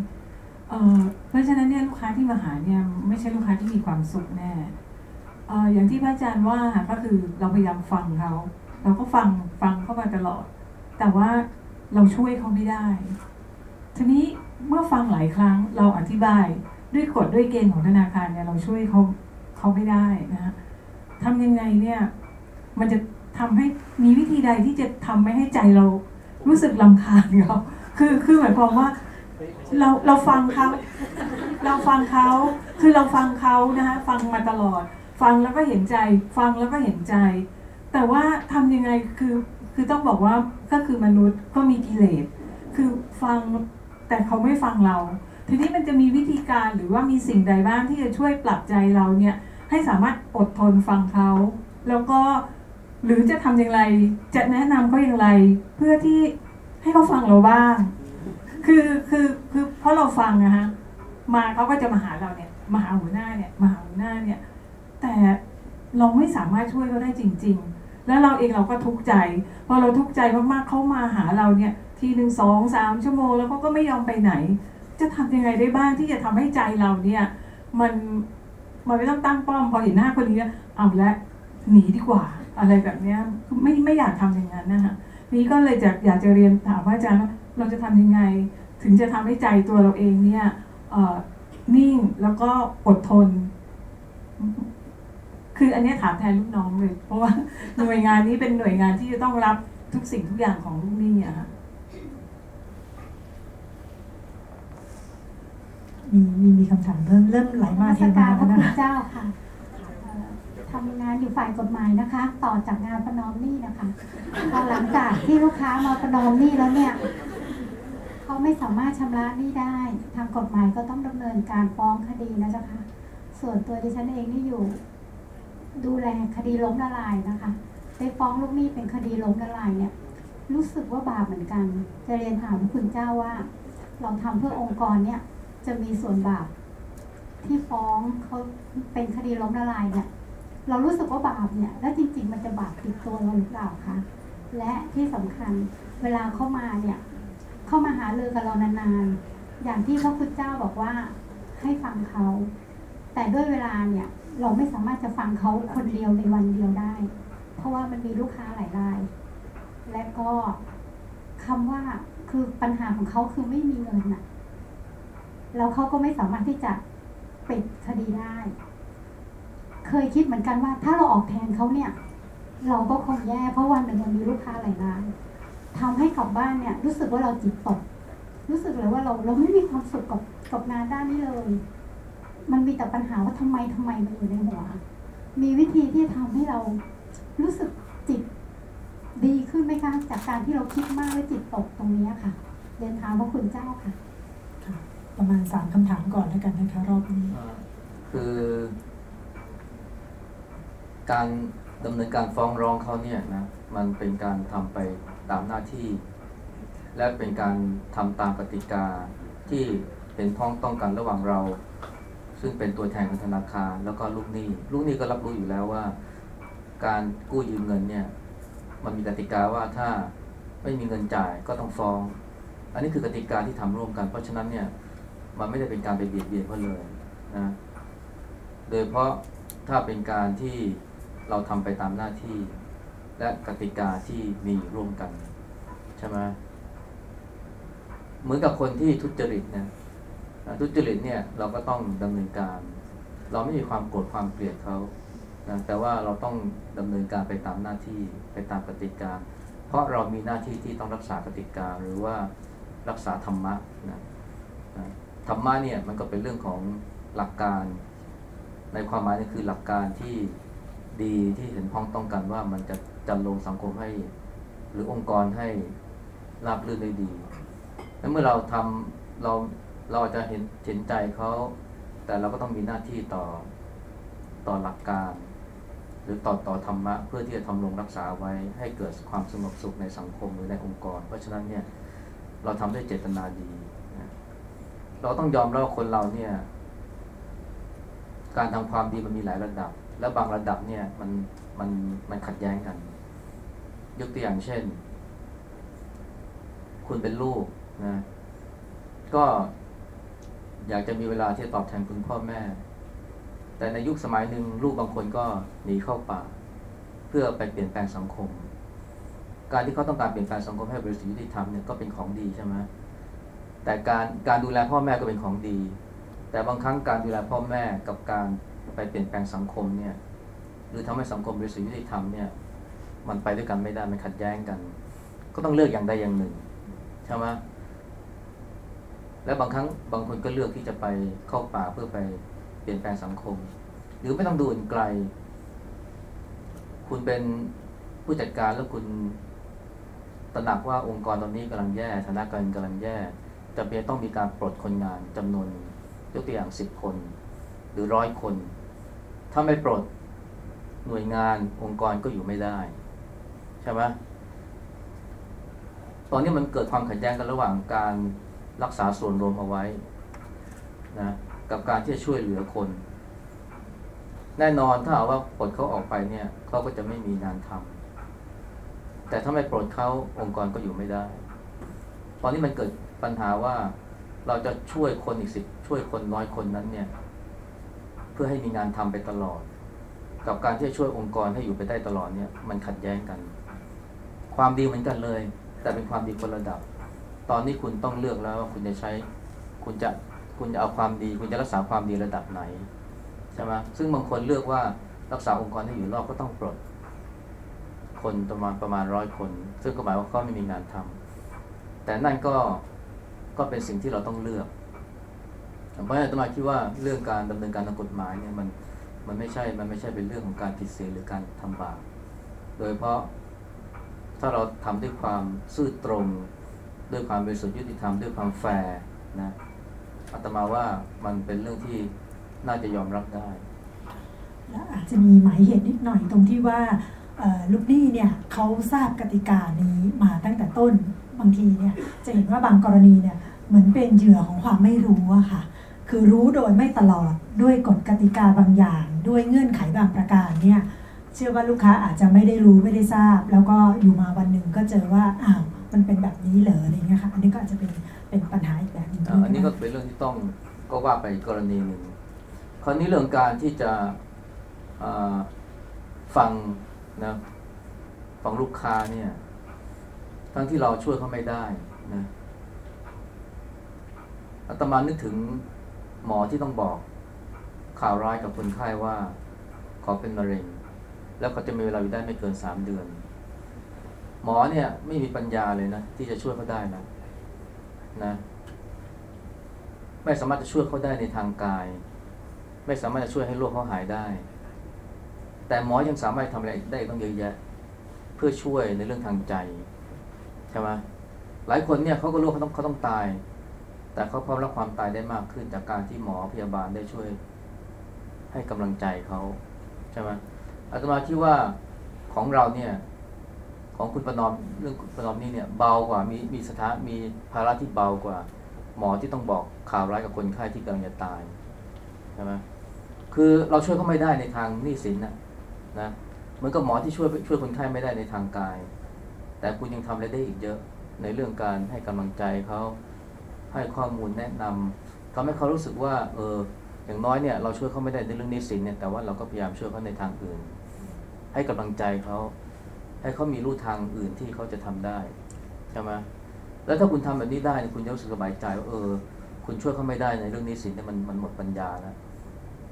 Speaker 6: เอ่อเพราะฉะนั้นเนี่ยลูกค้าที่มาหาเนี่ยไม่ใช่ลูกค้าที่มีความสุขแน่เอ่ออย่างที่พระอาจารย์ว่าค่ะก็คือเราพยายามฟังเขาเราก็ฟังฟังเข้ามาตลอด แต่ว่าเราช่วยเขาไม่ได้ ทีนี้เมื่อฟังหลายครั้งเราอธิบายด้วยกฎด้วยเกณฑ์ของธนาคารเนี่ยเราช่วยเขาเขาไม่ได้นะฮะทำยังไงเนี่ยมันจะทำให้มีวิธีใดที่จะทำไม่ให้ใจเรารู้สึกลำคาญเขาคือคือหมายความว่า เราเราฟังเขาเราฟังเขาคือเราฟังเขานะคะฟังมาตลอด ฟังแล้วก็เห็นใจ ฟังแล้วก็เห็นใจ แต่ว่าทำยังไงคือคือต้องบอกว่าก็คือมนุษย์ก็มีกิเลสคือฟังแต่เขาไม่ฟังเรา ทีนี้มันจะมีวิธีการหรือว่ามีสิ่งใดบ้างที่จะช่วยปรับใจเราเนี่ยให้สามารถอดทนฟังเขาแล้วก็หรือจะทำอย่างไร จะแนะนำเขาอย่างไร เพื่อที่ให้เขาฟังเราบ้าง คือคือคือเพราะเราฟังนะฮะมาเขาก็จะมาหาเราเนี่ยมาหาหัวหน้าเนี่ยมาหาหัวหน้าเนี่ย แต่เราไม่สามารถช่วยเขาได้จริง ๆ แล้วเราเองเราก็ทุกข์ใจ พอเราทุกข์ใจมากๆเขามาหาเราเนี่ย ทีหนึ่งสองสามชั่วโมงแล้วเขาก็ไม่ยอมไปไหน จะทำยังไงได้บ้างที่จะทำให้ใจเราเนี่ย มันมันไม่ต้องตั้งป้อมพอเห็นหน้าคนนี้เอาละหนีดีกว่า อะไรแบบเนี้ยไม่ไม่อยากทำอย่างนั้นนะคะนี้ก็เลยจะอยากจะเรียนถามพระอาจารย์ว่า เราจะทำยังไง ถึงจะทำให้ใจตัวเราเองเนี่ยเอ่อนิ่งแล้วก็อดทน คืออันเนี้ยถามแทนลูกน้องเลย เพราะว่าหน่วยงานนี้เป็นหน่วยงานที่จะต้องรับทุกสิ่งทุกอย่างของลูกหนี้อะค่ะ
Speaker 1: มีมีมีคำถามเพิ่มเริ่มไหลมาเท
Speaker 2: นมัส
Speaker 1: มา
Speaker 2: การพ
Speaker 1: แล้ว
Speaker 2: ระ
Speaker 1: นะ
Speaker 2: คุณ
Speaker 1: คะ
Speaker 2: เจ้าค่ะ
Speaker 4: เดี๋ยว
Speaker 7: ทำงานอยู่ฝ่ายกฎหมายนะคะ ต่อจากงานประนอมหนี้นะคะพอหลังจากที่ลูกค้ามาประนอมหนี้แล้วเนี่ย เขาไม่สามารถชำระหนี้ได้ ทางกฎหมายก็ต้องดำเนินการฟ้องคดีนะเจ้าค่ะ ส่วนตัวดิฉันเองนี่อยู่ ดูแลคดีล้มละลายนะคะได้ฟ้องลูกหนี้เป็นคดีล้มละลายเนี่ย รู้สึกว่าบาปเหมือนกัน จะเรียนถามคุณเจ้าว่า เราทำเพื่อองค์กรเนี่ย จะมีส่วนบาปที่ฟ้องเขาเป็นคดีล้มละลายเนี่ย เรารู้สึกว่าบาปเนี่ย แล้วจริง ๆ มันจะบาปติดตัวเราหรือเปล่าคะและที่สำคัญเวลาเข้ามาเนี่ย เข้ามาหาเรือกับเรานานๆ อย่างที่พระคุณเจ้าบอกว่าให้ฟังเขา แต่ด้วยเวลาเนี่ยเราไม่สามารถจะฟังเขาคนเดียวในวันเดียวได้ เพราะว่ามันมีลูกค้าหลายราย และก็คำว่าคือปัญหาของเขาคือไม่มีเงินน่ะแล้วเขาก็ไม่สามารถที่จะปิดคดีได้ เคยคิดเหมือนกันว่าถ้าเราออกแทนเขาเนี่ย เราก็คงแย่เพราะวันหนึ่งมันมีลูกค้าหลายราย ทำให้กลับบ้านเนี่ย รู้สึกว่าเราจิตตก รู้สึกเลยว่าเราเราไม่มีความสุขกับกับงานด้านนี้เลย มันมีแต่ปัญหาว่าทำไมทำไมมันอยู่ในหัว มีวิธีที่จะทำให้เรารู้สึกจิตดีขึ้นไหมคะ จากการที่เราคิดมากและจิตตกตรงนี้ค่ะ เรียนถามพระคุณเจ้าค่ะ
Speaker 1: ค่ะประมาณสามคำถามก่อนแล้วกันนะคะรอบนี้
Speaker 3: อ่าคือ การดำเนินการฟ้องร้องเขาเนี่ยนะ มันเป็นการทำไป ตามหน้าที่ และเป็นการทำตามกติกาที่เป็นพ้องต้องกันระหว่างเรา ซึ่งเป็นตัวแทนของธนาคารแล้วก็ลูกหนี้ลูกหนี้ก็รับรู้อยู่แล้วว่า การกู้ยืมเงินเนี่ยมันมีกติกาว่าถ้าไม่มีเงินจ่ายก็ต้องฟ้อง อันนี้คือกติกาที่ทำร่วมกัน เพราะฉะนั้นเนี่ยมันไม่ได้เป็นการไปเบียดเบียนเขาเลยนะโดยเพราะถ้าเป็นการที่เราทำไปตามหน้าที่ และกติกาที่มีอยู่ร่วมกันใช่ไหมเหมือนกับคนที่ทุจริตนะทุจริตเนี่ยเราก็ต้องดำเนินการ เราไม่มีความโกรธความเกลียดเขานะแต่ว่าเราต้องดำเนินการไปตามหน้าที่ไปตามกติกา เพราะเรามีหน้าที่ที่ต้องรักษากติกาหรือว่ารักษาธรรมะนะธรรมะเนี่ยมันก็เป็นเรื่องของหลักการ ในความหมายนี่คือหลักการที่ดีที่เห็นพ้องต้องกันว่ามันจะ จันลงสังคมให้ หรือองค์กรให้ราบรื่นได้ดี และเมื่อเราทำเราเราอาจจะเห็นเห็นใจเขาแต่เราก็ต้องมีหน้าที่ต่อต่อหลักการ หรือต่อต่อธรรมะ เพื่อที่จะทำรงรักษาไว้ให้เกิดความสงบสุขในสังคมหรือในองค์กร เพราะฉะนั้นเนี่ยเราทำด้วยเจตนาดี เราต้องยอมรับว่าคนเราเนี่ย การทำความดีมันมีหลายระดับ และบางระดับเนี่ยมันมันมันขัดแย้งกัน ยกตัวอย่างเช่น คุณเป็นลูกนะ ก็อยากจะมีเวลาที่จะตอบแทนคุณพ่อแม่ แต่ในยุคสมัยหนึ่งลูกบางคนก็หนีเข้าป่า เพื่อไปเปลี่ยนแปลงสังคม การที่เขาต้องการเปลี่ยนแปลงสังคมให้บริสุทธิ์ยุติธรรมเนี่ยก็เป็นของดีใช่ไหมแต่การการดูแลพ่อแม่ก็เป็นของดี แต่บางครั้งการดูแลพ่อแม่กับการไปเปลี่ยนแปลงสังคมเนี่ยหรือทำให้สังคมบริสุทธิ์ยุติธรรมเนี่ย มันไปด้วยกันไม่ได้มันขัดแย้งกัน ก็ต้องเลือกอย่างใดอย่างหนึ่งใช่ไหมและบางครั้งบางคนก็เลือกที่จะไปเข้าป่าเพื่อไปเปลี่ยนแปลงสังคม หรือไม่ต้องดูอื่นไกล คุณเป็นผู้จัดการแล้วคุณตระหนักว่าองค์กรตอนนี้กำลังแย่ฐานะการกำลังแย่จำเป็นต้องมีการปลดคนงานจำนวนยกตัวอย่างสิบคน หรือร้อยคน ถ้าไม่ปลดหน่วยงานองค์กรก็อยู่ไม่ได้ ช่ไหมตอนนี้มันเกิดความขัดแย้งกันระหว่างการรักษาส่วนรวมเอาไว้นะกับการที่จะช่วยเหลือคน แน่นอนถ้าหาว่าปลดเขาออกไปเนี่ยเขาก็จะไม่มีงานทำแต่ถ้าไม่ปลดเขาองค์กรก็อยู่ไม่ได้ ตอนนี้มันเกิดปัญหาว่าเราจะช่วยคนอีกสิบช่วยคนน้อยคนนั้นเนี่ย เพื่อให้มีงานทำไปตลอด กับการที่จะช่วยองค์กรให้อยู่ไปได้ตลอดเนี่ย มันขัดแย้งกัน ความดีเหมือนกันเลย แต่เป็นความดีคนระดับ ตอนนี้คุณต้องเลือกแล้วว่าคุณจะใช้คุณจะคุณจะเอาความดี คุณจะรักษาความดีระดับไหนใช่ไหมซึ่งบางคนเลือกว่ารักษาองค์กรให้อยู่รอดก็ต้องปลด คนประมาณประมาณร้อยคน ซึ่งก็หมายว่าเขาไม่มีงานทำแต่นั่นก็ก็เป็นสิ่งที่เราต้องเลือกเพราะฉะนั้นอาตมาคิดว่าเรื่องการดำเนินการทางกฎหมายเนี่ยมันมันไม่ใช่ มันไม่ใช่เป็นเรื่องของการผิดศีลหรือการทำบาป โดยเพราะ ถ้าเราทำด้วยความซื่อตรง ด้วยความบริสุทธิ์ยุติธรรมด้วยความแฟร์นะอาตมาว่ามันเป็นเรื่องที่น่าจะยอมรับได้
Speaker 1: และอาจจะมีหมายเหตุนิดหน่อยตรงที่ว่าลูกหนี้เนี่ยเขาทราบกติกานี้มาตั้งแต่ต้นบางทีเนี่ยจะเห็นว่าบางกรณีเนี่ยเหมือนเป็นเหยื่อของความไม่รู้อะค่ะ คือรู้โดยไม่ตลอดด้วยกฎกติกาบางอย่าง ด้วยเงื่อนไขบางประการเนี่ย เชื่อว่าลูกค้าอาจจะไม่ได้รู้ไม่ได้ทราบ แล้วก็อยู่มาวันหนึ่งก็เจอว่าอ้าวมันเป็นแบบนี้เหรออะไรเงี้ยค่ะอันนี้ก็อาจจะเป็นเป็นปัญหาอีกแบบหนึง
Speaker 3: อ่าอันนี้ก็เป็นเรื่องที่ต้องก็ว่าไปอีกกรณีหนึ่งคราวนี้เรื่องการที่จะอ่าฟังนะฟังลูกค้าเนี่ยทั้งที่เราช่วยเขาไม่ได้นะอาตมานึกถึงหมอที่ต้องบอกข่าวร้ายกับคนไข้ว่า ขอเป็นมะเร็ง แล้วเขาจะมีเวลาอยู่ได้ไม่เกินสามเดือน หมอเนี่ยไม่มีปัญญาเลยนะ ที่จะช่วยเขาได้นะนะ ไม่สามารถจะช่วยเขาได้ในทางกาย ไม่สามารถจะช่วยให้โรคเขาหายได้ แต่หมอยังสามารถทำอะไรได้ต้องเยอะแยะ เพื่อช่วยในเรื่องทางใจใช่ไหมหลายคนเนี่ยเขาก็รู้เขาต้องเขาต้องตาย แต่เขาพร้อมรับความตายได้มากขึ้นจากการที่หมอพยาบาลได้ช่วย ให้กำลังใจเขาใช่ไหม อาตมาคิดว่าของเราเนี่ย ของคุณประนอมเรื่องคุณประนอมนี่เนี่ยเบากว่ามีมีสถานมีภาระที่เบากว่า หมอที่ต้องบอกข่าวร้ายกับคนไข้ที่กำลังจะตายใช่ไหมคือเราช่วยเขาไม่ได้ในทางหนี้สินนะนะเหมือนกับหมอที่ช่วยช่วยคนไข้ไม่ได้ในทางกาย แต่คุณยังทำอะไรได้อีกเยอะในเรื่องการให้กำลังใจเขาให้ข้อมูลแนะนำทำให้เขารู้สึกว่าเอออย่างน้อยเนี่ยเราช่วยเขาไม่ได้ในเรื่องนี้สินเนี่ยแต่ว่าเราก็พยายามช่วยเขาในทางอื่น ให้กำลังใจเขาให้เขามีรูทางอื่นที่เขาจะทำได้ใช่ไหมแล้วถ้าคุณทำแบบนี้ได้เนี่ยคุณจะรู้สึกสบายใจว่าเออ คุณช่วยเขาไม่ได้ในเรื่องนี้สินเนี่ยมันมันหมดปัญญาแล้ว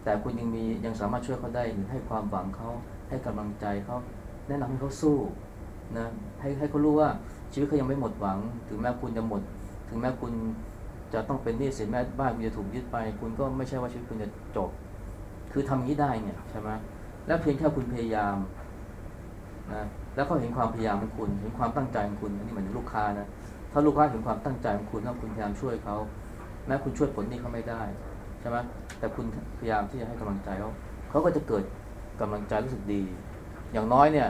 Speaker 3: แต่คุณยังมียังสามารถช่วยเขาได้หรือให้ความหวังเขาให้กำลังใจเขาแนะนำให้เขาสู้นะให้ให้เขารู้ว่าชีวิตเขายังไม่หมดหวัง ถึงแม้คุณจะหมด ถึงแม้คุณจะต้องเป็นหนี้สินแม้บ้านคุณจะถูกยึดไป คุณก็ไม่ใช่ว่าชีวิตคุณจะจบ คือทำอย่านี้ได้เนี่ยใช่ไหม แล้วเพียงแค่คุณพยายามนะแล้วเขาเห็นความพยายามของคุณ เห็นความตั้งใจของคุณอันนี้เหมือนลูกค้านะถ้าลูกค้าเห็นความตั้งใจของคุณถ้าคุณพยายามช่วยเขาแม้คุณช่วยผลนี้เขาไม่ได้ใช่ไหมแต่คุณพยายามที่จะให้กำลังใจเขาเขาก็จะเกิดกำลังใจรู้สึกดี อย่างน้อยเนี่ย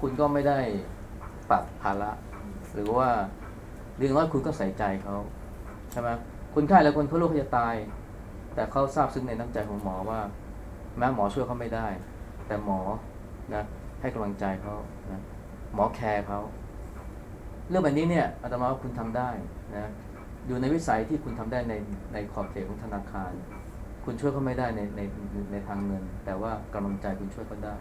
Speaker 3: คุณก็ไม่ได้ปัดภาระหรือว่าเรื่องน้อยคุณก็ใส่ใจเขาใช่ไหมคุณไข้หลายคนเขาลูกเขาจะตาย แต่เขาทราบซึ้งในน้ำใจของหมอว่า แม้หมอช่วยเขาไม่ได้ แต่หมอนะให้กำลังใจเขานะหมอแคร์เขาเรื่องแบบนี้เนี่ยอาตมาว่าคุณทำได้นะอยู่ในวิสัยที่คุณทำได้ในในขอบเขตของธนาคาร คุณช่วยเขาไม่ได้ในในในทางเงิน แต่ว่ากำลังใจคุณช่วยเขาได้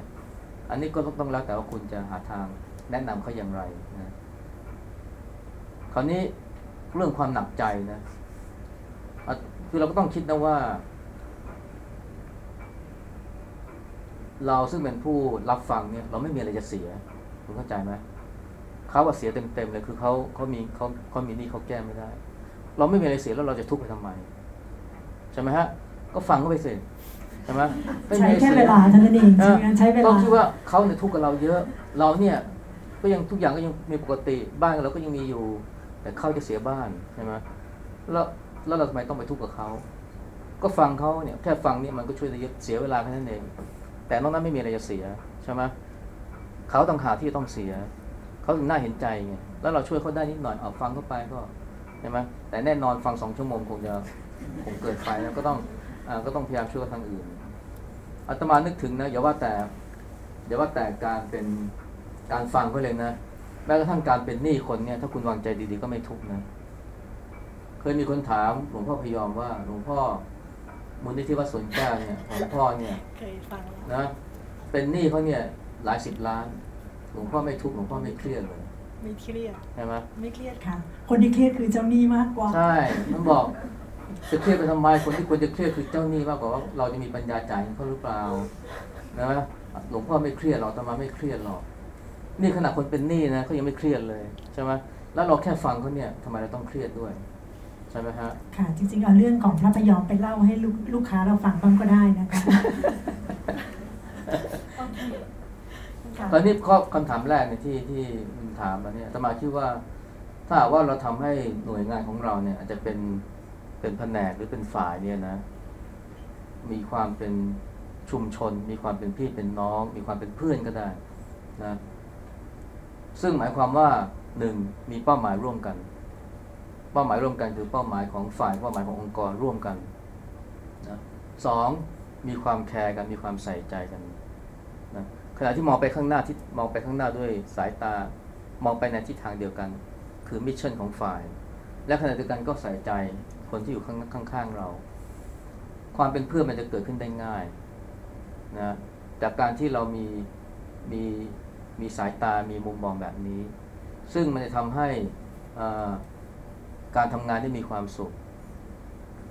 Speaker 3: อันนี้ก็ต้องต้องแล้วแต่ว่าคุณจะหาทางแนะนำเขาอย่างไรนะคราวนี้เรื่องความหนักใจนะคือเราก็ต้องคิดนะว่า เราซึ่งเป็นผู้รับฟังเนี่ยเราไม่มีอะไรจะเสียคุณเข้าใจไหมเขาว่าเสียเต็มๆเลยคือเขาเขามีเขาเขามีหนี่เขาแก้ไม่ได้ เราไม่มีอะไรเสียแล้วเราจะทุกข์ไปทำไมใช่ไหมฮะ ก็ฟังเขาไปสิใช่ไหมไม่มี
Speaker 1: ใช้
Speaker 3: อะไร
Speaker 1: แค่
Speaker 3: สีย
Speaker 1: เวลาเท่านั้นเองใช่ไหมใช้เว
Speaker 3: ต้อ
Speaker 1: ลา
Speaker 3: งคิดว่าเขาเนี่ยทุกข์กับเราเยอะ เราเนี่ยก็ยังทุกอย่างก็ยังมีปกติบ้านเราก็ยังมีอยู่ แต่เขาจะเสียบ้านใช่ไหมแล้วแล้วเราทำไมต้องไปทุกข์กับเขาก็ฟังเขาเนี่ยแค่ฟังเนี่ยมันก็ช่วยได้เยอะเสียเวลาแค่นั้นเอง แต่นอกนั้นไม่มีอะไรจะเสียใช่ไหมเขาต้องหาที่ต้องเสีย เขาถึงน่าเห็นใจไงแล้วเราช่วยเขาได้นิดหน่อยเอาฟังเข้าไปก็ใช่ไหมแต่แน่นอนฟังสองชั่วโมงคงจะคงเกินไปแล้วก็ต้องอก็ต้องพยายามช่วยทางอื่นอาตมานึกถึงนะอย่าว่าแต่อย่าว่าแต่การเป็นการฟังก็เลยนะแม้กระทั่งการเป็นหนี้คนเนี่ยถ้าคุณวางใจดีๆก็ไม่ทุกนะเคยมีคนถามหลวงพ่อพยอมว่าหลวงพ่อ มูลนิธิวัดสวนแก้วเนี่ยของหลวงพ่อเนี่ย
Speaker 1: เคยฟังแล้ว
Speaker 3: นะ เป็นหนี้เขาเนี่ยหลายสิบล้านหลวงพ่อไม่ทุกข์หลวงพ่อไม่เครียดเลย
Speaker 1: ไม่เครียด
Speaker 3: ใช่ไหม
Speaker 1: ไม่เครียดค่ะ คนที่เครียดคือเจ้าหนี้มากกว่า
Speaker 3: ใช่ต้องบอกจะเครียดไปทำไมคนที่ควรจะเครียดคือเจ้าหนี้มากกว่าว่าเราจะมีปัญญาจ่ายให้เขาหรือเปล่านะหลวงพ่อไม่เครียดหรอกอาตมาไม่เครียดหรอกนี่ขนาดคนเป็นหนี้นะเขายังไม่เครียดเลยใช่ไหมแล้วเราแค่ฟังเขาเนี่ยทำไมเราต้องเครียดด้วย ใช่ไหมฮะ
Speaker 1: ค่ะ จริงๆเอาเรื่องของพระพยอมไปเล่าให้ลูกลูกค้าเราฟังบ้างก็ได้นะคะ ค่ะ
Speaker 3: ตอนนี้ข้อคำถามแรกเนี่ยที่ที่คุณถามมาเนี่ยอาตมาคิดว่า ถ้าหากว่าเราทำให้หน่วยงานของเราเนี่ยอาจจะเป็นเป็นแผนกหรือเป็นฝ่ายเนี่ยนะ มีความเป็นชุมชน มีความเป็นพี่เป็นน้อง มีความเป็นเพื่อนก็ได้นะซึ่งหมายความว่าหนึ่งมีเป้าหมายร่วมกัน เป้าหมายร่วมกันคือเป้าหมายของฝ่ายเป้าหมายขององค์กรร่วมกันนะสองมีความแคร์กันมีความใส่ใจกันนะขณะที่มองไปข้างหน้าที่มองไปข้างหน้าด้วยสายตามองไปในทิศทางเดียวกัน คือมิชชั่นของฝ่าย และขณะเดียวกันก็ใส่ใจคนที่อยู่ข้างข้างๆเรา ความเป็นเพื่อนมันจะเกิดขึ้นได้ง่ายนะจากการที่เรามีมีมีสายตามีมุมมองแบบนี้ ซึ่งมันจะทำให้อ่า การทำงานได้มีความสุข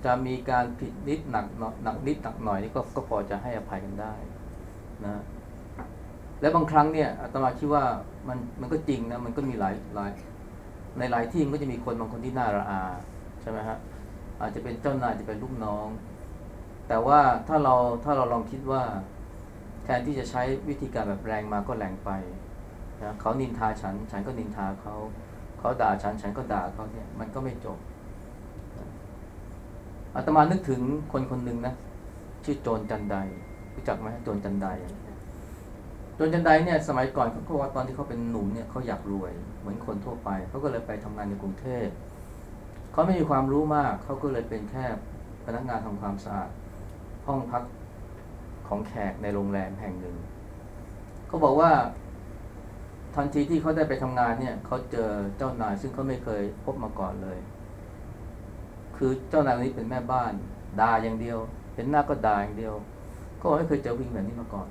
Speaker 3: จะมีการผิดนิดหนักหนักนิดหนักหน่อยนี่ก็ก็พอจะให้อภัยกันได้นะและบางครั้งเนี่ยอาตมาคิดว่ามันมันก็จริงนะมันก็มีหลายหลายในหลายที่มันก็จะมีคนบางคนที่น่าระอาใช่ไหมฮะอาจจะเป็นเจ้านายจจะเป็นลูกน้อง แต่ว่าถ้าเราถ้าเราลองคิดว่า แทนที่จะใช้วิธีการแบบแรงมาก็แรงไปนะเขานินทาฉัน ฉันก็นินทาเขา เขาด่าฉันฉันก็ด่าเขาเนี่ยมันก็ไม่จบอาตมานึกถึงคนคนหนึ่งนะชื่อโจรจันไดรู้จักไหมโจรจันไดโจรจันไดเนี่ยสมัยก่อนเขาก็ว่าตอนที่เขาเป็นหนุ่มเนี่ยเขาอยากรวยเหมือนคนทั่วไปเขาก็เลยไปทำงานในกรุงเทพเขาไม่มีความรู้มากเขาก็เลยเป็นแค่พนักงานทำความสะอาดห้องพักของแขกในโรงแรมแห่งหนึ่งเขาบอกว่า ทันทีที่เขาได้ไปทำงานเนี่ยเขาเจอเจ้านายซึ่งเขาไม่เคยพบมาก่อนเลย คือเจ้านายนี้เป็นแม่บ้านด่าอย่างเดียว เห็นหน้าก็ด่าอย่างเดียว ก็ไม่เคยเจอผู้หญิงแบบนี้มาก่อน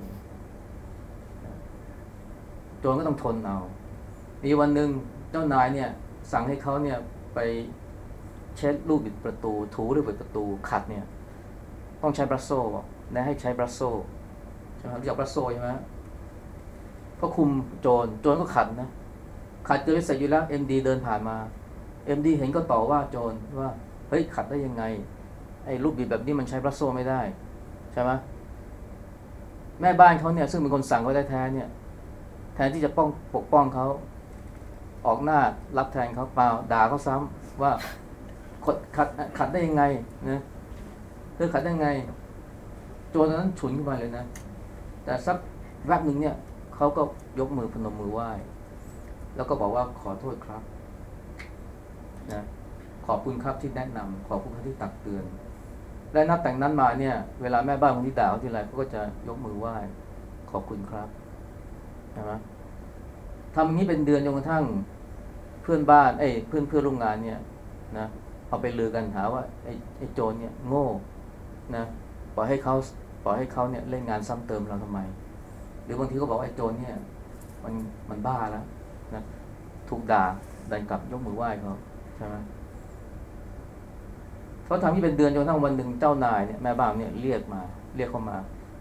Speaker 3: โจรก็ต้องทนเอามีวันหนึ่งเจ้านายเนี่ย สั่งให้เขาเนี่ยไปเช็ดลูกบิดประตู ถูหรือบิดประตูขัดเนี่ย ต้องใช้บรัสโซ่นะให้ใช้บรัสโซ่ใช่ไหมรู้จักบรัสโซ่ใช่ไหม ก็คุมโจรโจรก็ขัดนะ ขัดจนเสร็จอยู่แล้วเอ็มดีเดินผ่านมาเอ็มดีเห็นก็ต่อว่าโจรว่าเฮ้ยขัดได้ยังไง ไอ้ลูกบิดแบบนี้มันใช้บรัสโซ่ไม่ได้ ใช่ไหมแม่บ้านเขาเนี่ยซึ่งเป็นคนสั่งเขาแท้เนี่ย แทนที่จะป้องปกป้องเขาออกหน้ารับแทนเขาเปล่าด่าเขาซ้ำว่าขัดขัดขัดได้ยังไงนะเธอขัดได้ยังไงโจรตอนนั้นฉุนขึ้นมาเลยนะ แต่สักแวบหนึ่งเนี่ย เขาก็ยกมือพนมมือไหว้ แล้วก็บอกว่าขอโทษครับนะขอบคุณครับที่แนะนำขอบคุณครับที่ตักเตือน และนับแต่งนั้นมาเนี่ย เวลาแม่บ้านคนที่ด่าเขาทีไรเขาก็จะยกมือไหว้ขอบคุณครับใช่ไหมทำอย่างนี้เป็นเดือนจนกระทั่งเพื่อนบ้านเอ้เพื่อนเพื่อนร่วมงานเนี่ยนะเอาไปลือกันหาว่าไอ้ไอ้โจรเนี่ยโง่นะปล่อยให้เขาปล่อยให้เขาเนี่ยเล่นงานซ้ำเติมเราทำไม หรือบางทีก็บอกว่าไอ้โจรเนี่ยมันมันบ้าแล้วนะถูกด่าดันกลับยกมือไหว้เขาใช่ไหมเขาทำที่เป็นเดือนจนกระทั่งวันหนึ่งเจ้านายเนี่ยแม่บ้านเนี่ยเรียกมา เรียกเข้ามา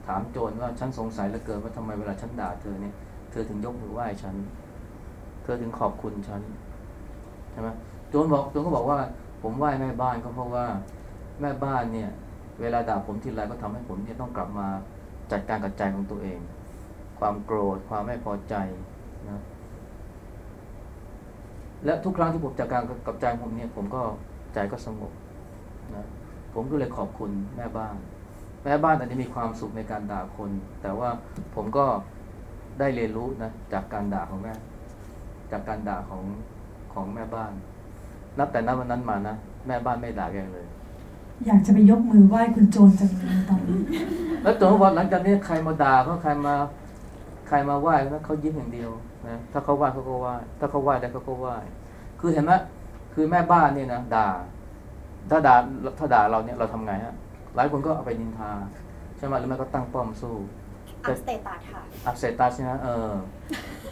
Speaker 3: ถามโจรว่าฉันสงสัยเหลือเกินว่าทำไมเวลาฉันด่าเธอเนี่ยเธอถึงยกมือไหว้ฉัน เธอถึงขอบคุณฉันใช่ไหมโจรบอกโจรก็บอกว่า ผมไหว้แม่บ้านก็เพราะว่าแม่บ้านเนี่ย เวลาด่าผมทีไรก็ทำให้ผมเนี่ยต้องกลับมาจัดการกับใจของตัวเอง ความโกรธ ความไม่พอใจนะและทุกครั้งที่ผมจัดการกับใจผมเนี่ย ผมก็ใจก็สงบนะผมก็เลยขอบคุณแม่บ้าน แม่บ้านอาจจะมีความสุขในการด่าคน แต่ว่าผมก็ได้เรียนรู้นะจากการด่าของแม่ จากการด่าของของแม่บ้าน นับแต่นับวันนั้นมานะแม่บ้านไม่ด่าแกเลย
Speaker 1: อยากจะไปยกมือไหว้คุณโจรจังเลยตอนนี้
Speaker 3: แล้วจนวันหลังจากนี้ใครมาด่าเขาใครมาใค รมาไหว้นะเขายิ้มอย่างเดียวนะถ้าเขาไหว้เขาก็ไหว้ถ้าเขาไหว้ได้เขาก็ไหว้คือเห็นไหมคือแม่บ้านเนี่ยนะด่า ถ้าด่าถ้าด่าเราเนี่ยเราทำไงฮะหลายคนก็เอาไปนินทาใช่ไหมหรือไม่ก็ตั้งป้อมสู้
Speaker 5: up status ค่ะ
Speaker 3: up status ใช่ไหมเออ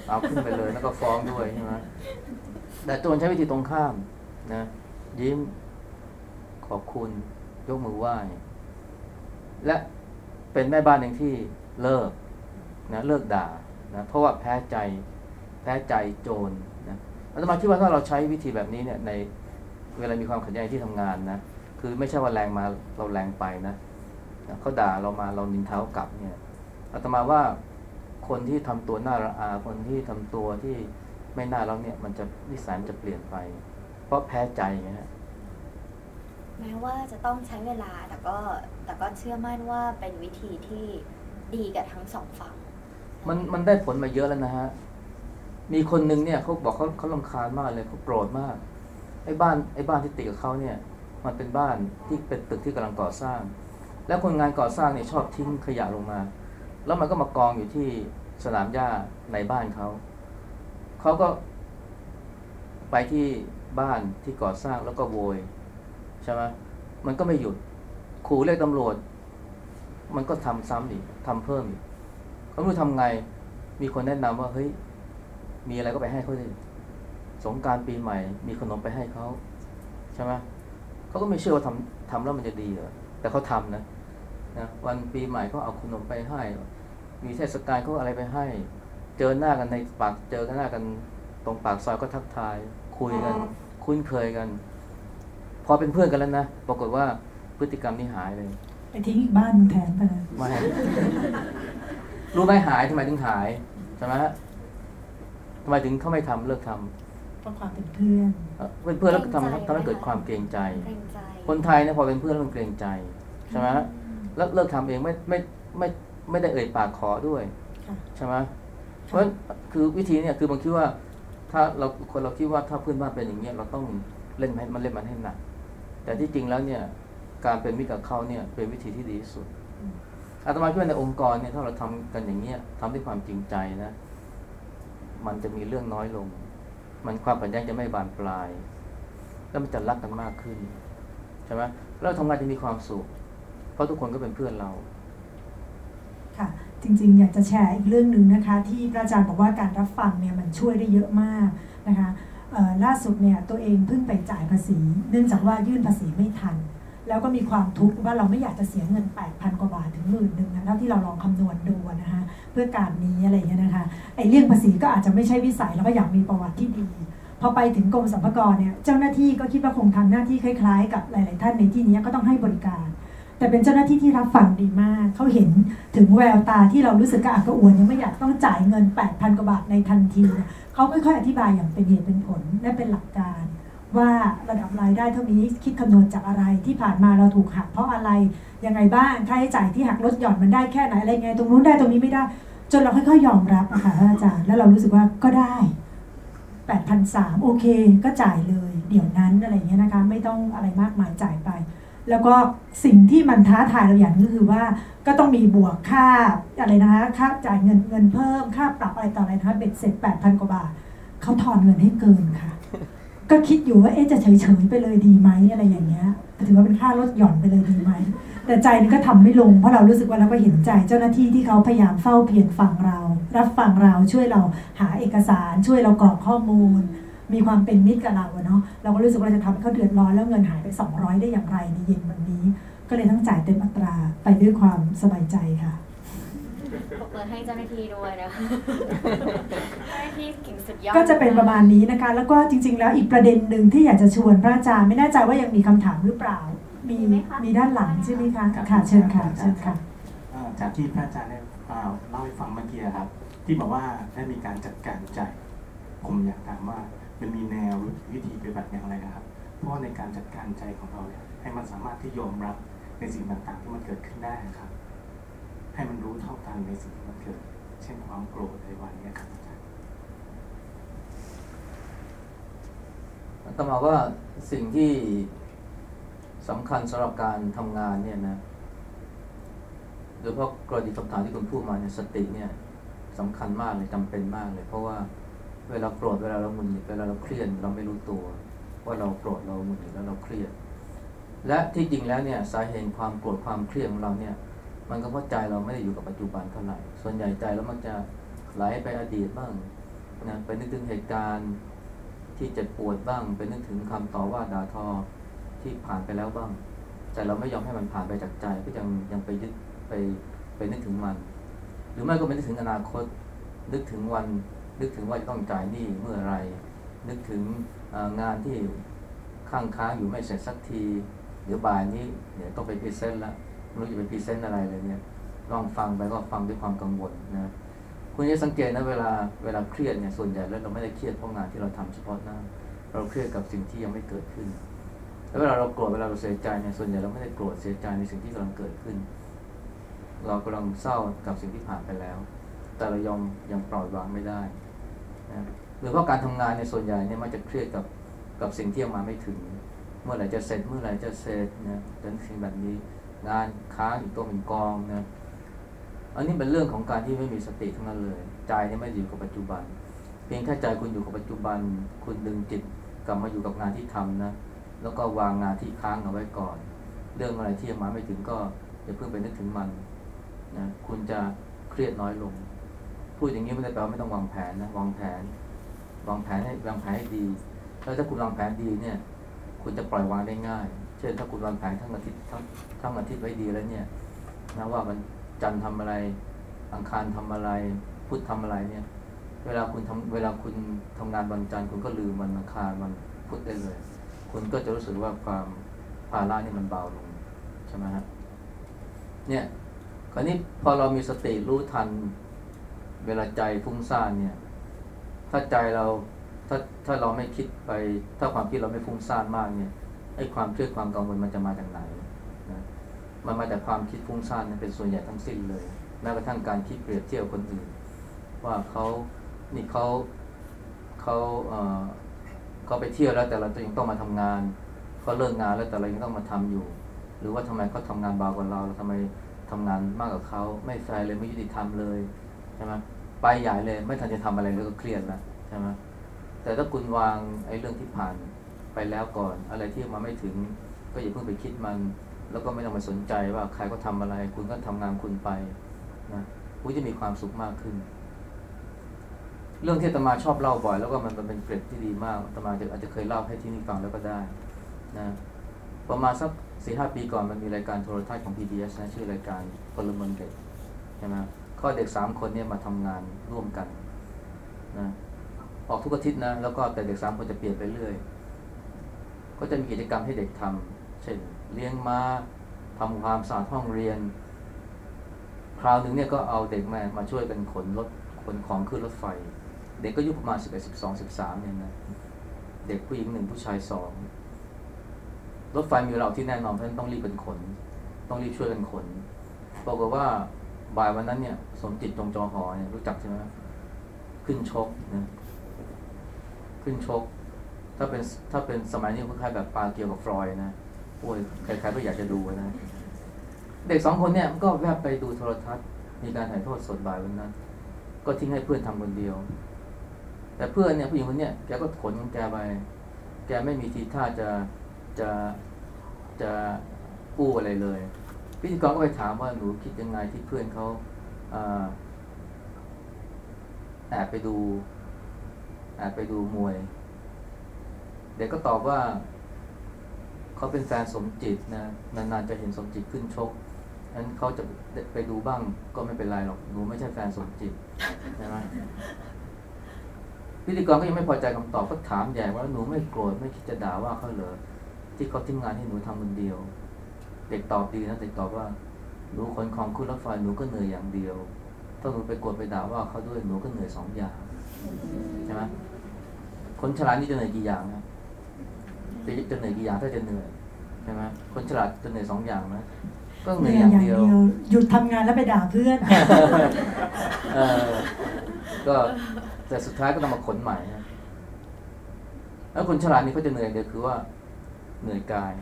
Speaker 3: เอาขึ้นไปเลยแล้วก็ฟ้องด้วยใช่ไหมแต่โจรใช้วิธีตรงข้ามนะยิ้มขอบคุณยกมือไหว้ และเป็นแม่บ้านหนึ่งที่เลิก นะเลิกด่านะเพราะว่าแพ้ใจแพ้ใจโจรนะอาตมาคิดว่าถ้าเราใช้วิธีแบบนี้เนี่ยในเวลามีความขัดแย้งที่ทำงานนะคือไม่ใช่ว่าแรงมาเราแรงไปนะเขาด่าเรามาเรานินเท้ากลับเนี่ยอาตมาว่าคนที่ทำตัวน่าระอาคนที่ทำตัวที่ไม่น่ารักเนี่ยมันจะนิสัยจะเปลี่ยนไป เพราะแพ้ใจไงฮะ
Speaker 8: แม้ว่าจะต้องใช้เวลาแต่ก็แต่ก็เชื่อมั่นว่าเป็นวิธีที่ดีกับทั้งสองฝั่ง
Speaker 3: มันมันได้ผลมาเยอะแล้วนะฮะ มีคนหนึ่งเนี่ยเขาบอกเขาเขาลำคาญมากเลยเขาโกรธมาก ไอ้บ้านไอ้บ้านที่ติดกับเขาเนี่ย มันเป็นบ้านที่เป็นตึกที่กำลังก่อสร้าง แล้วคนงานก่อสร้างเนี่ยชอบทิ้งขยะลงมา แล้วมันก็มากองอยู่ที่สนามหญ้าในบ้านเขา เขาก็ไปที่บ้านที่ก่อสร้างแล้วก็โวยใช่ไหมมันก็ไม่หยุดขู่เรียกตำรวจ มันก็ทำซ้ำอีกทำเพิ่มอีก เขาไม่รู้ทำไง มีคนแนะนำว่าเฮ้ย มีอะไรก็ไปให้เขาดิสงกรารปีใหม่ มีขนมไปให้เขาใช่ไหมเขาก็ไม่เชื่อว่าทำทำแล้วมันจะดีเหรอแต่เขาทำนะนะวันปีใหม่เขาเอาขนมไปให้ มีเทศกาลเขาอะไรไปให้ เจอหน้ากันในปากเจอกันหน้ากันตรงปากซอยก็ทักทาย คุยกัน คุ้นเคยกัน พอเป็นเพื่อนกันแล้วนะปรากฏว่าพฤติกรรมนี้หายเลย
Speaker 1: ไปทิ้งอีกบ้านหนึ่งแทนไปเลย
Speaker 3: ไม่ รู้ไหมหายทำไมถึงหายใช่ไหมฮะทำไมถึงเขาไม่ทำเลิกทำ
Speaker 1: เพราะความเป็นเพื่อน
Speaker 3: เอ่อเป็นเพื่อนแล้วทำ
Speaker 8: เกรงใจ
Speaker 3: ทำให้เกิดความเกรงใจ
Speaker 8: เกรงใจ
Speaker 3: คนไทยเนี่ยพอเป็นเพื่อนแล้วมันเกรงใจใช่ไหมฮะแล้วเลิกทำเองไม่ไม่ไม่ไม่ได้เอ่ยปากขอด้วย
Speaker 1: ค่ะ
Speaker 3: ใช่ไหมเพราะฉะนั้นคือวิธีเนี่ยคือบางคิดว่า ถ้าเราคนเราคิดว่าถ้าเพื่อนบ้านเป็นอย่างเงี้ยเราต้องเล่นให้มันเล่นมันให้หนักแต่ที่จริงแล้วเนี่ยการเป็นมิตรกับเขาเนี่ยเป็นวิธีที่ดีที่สุด อาตมาคิดว่าในองค์กรเนี่ยถ้าเราทำกันอย่างเงี้ยทำด้วยความจริงใจนะ มันจะมีเรื่องน้อยลง มันความขัดแย้งจะไม่บานปลาย แล้วมันจะรักกันมากขึ้นใช่ไหมแล้วทำงานจะมีความสุข เพราะทุกคนก็เป็นเพื่อนเรา
Speaker 1: ค่ะ จริง ๆ อยากจะแชร์อีกเรื่องหนึ่งนะคะ ที่พระอาจารย์บอกว่าการรับฟังเนี่ยมันช่วยได้เยอะมากนะคะล่าสุดเนี่ยตัวเองเพิ่งไปจ่ายภาษี เนื่องจากว่ายื่นภาษีไม่ทัน แล้วก็มีความทุกข์ว่าเราไม่อยากจะเสียเงิน 8,000 กว่าบาทถึงหมื่นหนึ่งนะเท่าที่เราลองคำนวณดูนะคะเพื่อการนี้อะไรอย่างเงี้ยนะคะไอ้เรื่องภาษีก็อาจจะไม่ใช่วิสัยแล้วก็อยากมีประวัติที่ดีพอไปถึงกรมสรรพากรเนี่ยเจ้าหน้าที่ก็คิดว่าคงทำหน้าที่คล้ายๆ กับหลาย ๆ ท่านในที่นี้ก็ต้องให้บริการ แต่เป็นเจ้าหน้าที่ที่รับฟังดีมาก เขาเห็นถึงแววตาที่เรารู้สึกกระอักกระอ่วนยังไม่อยากต้องจ่ายเงิน 8,000 กว่าบาทในทันทีเนี่ยเขาค่อยๆอธิบายอย่างเป็นเหตุเป็นผลและเป็นหลักการ ว่าระดับรายได้เท่านี้คิดคำนวณจากอะไรที่ผ่านมาเราถูกหักเพราะอะไรยังไงบ้างค่าใช้จ่ายที่หักลดหย่อนมันได้แค่ไหนอะไรไงตรงนู้นได้ตรงนี้ไม่ได้ จนเราค่อยๆยอมรับอะค่ะอาจารย์แล้วเรารู้สึกว่าก็ได้8,300โอเค ก็จ่ายเลย เดี๋ยวนั้นอะไรอย่างเงี้ยนะคะ ไม่ต้องอะไรมากมายจ่ายไป แล้วก็สิ่งที่มันท้าทายเราอย่างหนึงก็คือว่า ก็ต้องมีบวกค่าอะไรนะคะค่าจ่ายเงินเงินเพิ่มค่าปรับอะไรต่ออะไรนะคะเบ็ดเสร็จ8,000กว่าบาทเขาทอนเงินให้เกินค่ะ ก็คิดอยู่ว่าเอ๊ะจะเฉยๆไปเลยดีไหมอะไรอย่างเงี้ยถือว่าเป็นค่าลดหย่อนไปเลยดีไหมแต่ใจนี่ก็ทำไม่ลงเพราะเรารู้สึกว่าเราก็เห็นใจเจ้าหน้าที่ที่เขาพยายามเฝ้าเพียรฟังเรา รับฟังเราช่วยเราหาเอกสาร ช่วยเรากรอกข้อมูล มีความเป็นมิตรกับเราเนาะเราก็รู้สึกว่าเราจะทำให้เขาเดือดร้อนแล้วเงินหายไป 200 ได้อย่างไรในเย็นวันนี้ ก็เลยต้องจ่ายเต็มอัตราไปด้วยความสบายใจค่ะ
Speaker 8: มือให้เจ้าหน้าที่ด้วยนะคะ เจ้าหน้าที่เก่งสุดยอด
Speaker 1: ก็จะเป็นประมาณนี้นะคะ แล้วก็จริง ๆ แล้วอีกประเด็นหนึ่งที่อยากจะชวนพระอาจารย์ไม่แน่ใจว่ายังมีคำถามหรือเปล่า มีมีด้านหลังใช่ไหมคะค่ะเชิญค่ะเชิญค่ะ
Speaker 9: เอ่อจากที่พระอาจารย์ได้เอ่อเล่าให้ฟังเมื่อกี้ครับ ที่บอกว่าได้มีการจัดการใจผมอยากถามว่ามันมีแนววิธีปฏิบัติอย่างไรนะครับ เพราะว่าในการจัดการใจของเราเนี่ยให้มันสามารถที่ยอมรับในสิ่งต่างๆที่มันเกิดขึ้นได้ครับ ให้มันรู้เท่าทันในสิ่งที่มันเกิด เช่นความโกรธในวันนี้ครับอาจารย์
Speaker 3: ต้องบอกว่าสิ่งที่สำคัญสำหรับการทำงานเนี่ยนะโดยเฉพาะกรณีคำถามที่คุณพูดมาเนี่ยสติเนี่ยสำคัญมากเลยจำเป็นมากเลย เพราะว่าเวลาโกรธเวลาเราหงุดหงิดเวลาเราเครียดเราไม่รู้ตัวว่าเราโกรธเราหงุดหงิดแล้วเราเครียด และที่จริงแล้วเนี่ยสาเหตุความโกรธความเครียดของเราเนี่ย มันก็เพราะใจเราไม่ได้อยู่กับปัจจุบันเท่าไหร่ ส่วนใหญ่ใจเรามักจะไหลไปอดีตบ้างนะไปนึกถึงเหตุการณ์ที่เจ็บปวดบ้าง ไปนึกถึงคำต่อว่าด่าทอที่ผ่านไปแล้วบ้าง แต่เราไม่ยอมให้มันผ่านไปจากใจ ก็ยังยังไปยึดไปไปนึกถึงมัน หรือไม่ก็ไปนึกถึงอนาคต นึกถึงวัน นึกถึงว่าจะต้องจ่ายหนี้เมื่อไร นึกถึงงานที่ข้างค้างอยู่ไม่เสร็จสักที เดี๋ยวบ่ายนี้เดี๋ยวต้องไป present ละ ไม่รู้จะไป present อะไรเลยเนี่ยลองฟังไปก็ฟังด้วยความกังวลนะคุณจะสังเกตนะเวลาเวลาเครียดเนี่ยส่วนใหญ่แล้วเราไม่ได้เครียดเพราะงานที่เราทำเฉพาะหน้า เราเครียดกับสิ่งที่ยังไม่เกิดขึ้น แล้วเวลาเราโกรธเวลาเราเสียใจเนี่ยส่วนใหญ่เราไม่ได้โกรธเสียใจในสิ่งที่กำลังเกิดขึ้น เรากำลังเศร้ากับสิ่งที่ผ่านไปแล้ว แต่เรายังยังปล่อยวางไม่ได้นะหรือว่าการทำงานในยส่วนใหญ่เนี่ยมันจะเครียดกับกับสิ่งที่ยังมาไม่ถึง เมื่อไหร่จะเสร็จเมื่อไหร่จะเสร็จนะเป็นสิ่งแบบนี้ งานค้างอีกตัวเป็นกองนะอันนี้เป็นเรื่องของการที่ไม่มีสติทั้งนั้นเลย ใจนี่ไม่อยู่กับปัจจุบัน เพียงแค่ใจคุณอยู่กับปัจจุบัน คุณดึงจิตกลับมาอยู่กับงานที่ทำนะ แล้วก็วางงานที่ค้างเอาไว้ก่อน เรื่องอะไรที่ยังมาไม่ถึงก็อย่าเพิ่งไปนึกถึงมันนะคุณจะเครียดน้อยลง พูดอย่างนี้ไม่ได้แปลว่าไม่ต้องวางแผนนะวางแผน วางแผนให้วางแผนให้ดี แล้วถ้าคุณวางแผนดีเนี่ย คุณจะปล่อยวางได้ง่าย เช่นถ้าคุณวางแผนทั้งอาทิตย์ทั้งทั้งอาทิตย์ไว้ดีแล้วเนี่ยนะว่ามันจันทร์ทำอะไร อังคารทำอะไรพุธทำอะไรเนี่ย เวลาคุณทำเวลาคุณทำงานวันจันทร์คุณก็ลืมวันอังคารวันพุธได้เลย คุณก็จะรู้สึกว่าความภาระนี่มันเบาลงใช่ไหมฮะเนี่ยคราวนี้พอเรามีสติรู้ทันเวลาใจฟุ้งซ่านเนี่ย ถ้าใจเราถ้าถ้าเราไม่คิดไป ถ้าความคิดเราไม่ฟุ้งซ่านมากเนี่ย ไอ้ความเครียดความกังวลมันจะมาจากไหนนะมันมาจากความคิดฟุ้งซ่านเนี่ยเป็นส่วนใหญ่ทั้งสิ้นเลยแม้กระทั่งการคิดเปรียบเทียบคนอื่น ว่าเขานี่เขาเขาเอ่อเขาไปเที่ยวแล้วแต่เรายังต้องมาทำงานเขาเลิกงานแล้วแต่เรายังต้องมาทำอยู่ หรือว่าทำไมเขาทำงานเบากว่าเราเราทำไมทำงานมากกว่าเขาไม่แฟร์เลยไม่ยุติธรรมเลยใช่ไหมไปใหญ่เลยไม่ทันจะทำอะไรเลยก็เครียดแล้วใช่ไหมแต่ถ้าคุณวางไอ้เรื่องที่ผ่าน แล้วก่อน อะไรที่มาไม่ถึง ก็อย่าเพิ่งไปคิดมัน แล้วก็ไม่ต้องไปสนใจว่าใครก็ทำอะไร คุณก็ทำงานคุณไปนะคุณจะมีความสุขมากขึ้น เรื่องที่ตมาชอบเล่าบ่อย แล้วก็มันเป็นเกร็ดที่ดีมากตมาจะอาจจะเคยเล่าให้ที่นี่ฟังแล้วก็ได้นะประมาณสักสี่ห้าปีก่อนมันมีรายการโทรทัศน์ของ PBS นะชื่อรายการพลเมืองเด็กใช่ไหมข้อเด็กสามคนเนี่ยมาทำงานร่วมกันนะออกทุกอาทิตย์นะแล้วก็แต่เด็กสามคนจะเปลี่ยนไปเรื่อย ก็จะมีกิจกรรมให้เด็กทำเช่นเลี้ยงม้าทำความสะอาดห้องเรียน คราวหนึ่งเนี่ยก็เอาเด็กมามาช่วยกันขนรถขนของขึ้นรถไฟ เด็กก็อายุประมาณสิบเอ็ดสิบสองสิบสามเนี่ยนะเด็กผู้หญิงหนึ่งผู้ชายสองรถไฟมีเราที่แน่นอนเพราะฉะนั้นต้องรีบเป็นขน ต้องรีบช่วยกันขนบอกว่าบ่ายวันนั้นเนี่ย สมจิตจงจอหอเนี่ยรู้จักใช่ไหมขึ้นชกนะขึ้นชก ถ้าเป็นถ้าเป็นสมัยนี้คล้ายๆแบบปลาเกียวกับฟรอยนะโอ้ยใครๆก็อยากจะดูนะ เด็กสองคนเนี่ยก็แวบไปดูโทรทัศน์ มีการถ่ายทอดสดบ่ายวันนั้น ก็ทิ้งให้เพื่อนทำคนเดียว แต่เพื่อนเนี่ยผู้หญิงคนเนี้ยแกก็ขนของแกไป แกไม่มีทีท่าจะจะจะกู้อะไรเลยพิธีกรก็ไปถามว่าหนูคิดยังไงที่เพื่อนเขาอ่าแอบไปดูแอบไปดูมวย เด็กก็ตอบว่าเขาเป็นแฟนสมจิตนะนานๆจะเห็นสมจิตขึ้นชกนั้นเขาจะไปดูบ้างก็ไม่เป็นไรหรอกหนูไม่ใช่แฟนสมจิตใช่ไหมพิธีกรก็ยังไม่พอใจคำตอบก็ถามใหญ่ว่าหนูไม่โกรธไม่คิดจะด่าว่าเขาเหรอที่เขาทิ้งงานให้หนูทำคนเดียว เด็กตอบดีนะเด็กตอบว่าหนูขนของขึ้นรถไฟหนูก็เหนื่อยอย่างเดียว ถ้าหนูไปโกรธไปด่าว่าเขาด้วยหนูก็เหนื่อยสองอย่างใช่ไหมคนฉลาดนี่จะเหนื่อยกี่อย่างนะ จะจะเหนื่อยกี่อย่างถ้าจะเหนื่อยใช่ไหมคนฉลาดจะเหนื่อยสองอย่างไหมก็เห
Speaker 1: เห
Speaker 3: นื่
Speaker 1: นื่
Speaker 3: อ
Speaker 1: อย
Speaker 3: อย่าง
Speaker 1: อย่าง
Speaker 3: เดี
Speaker 1: เดี
Speaker 3: ย
Speaker 1: ยววหยุดทำงานแล้วไปด่าเพื่อน
Speaker 3: เออก็แต่สุดท้ายก็ต้องมาขนใหม่นะแล้วคนฉลาดนี่เขาจะเหนื่อยเดียวคือว่าเหนื่อยกาย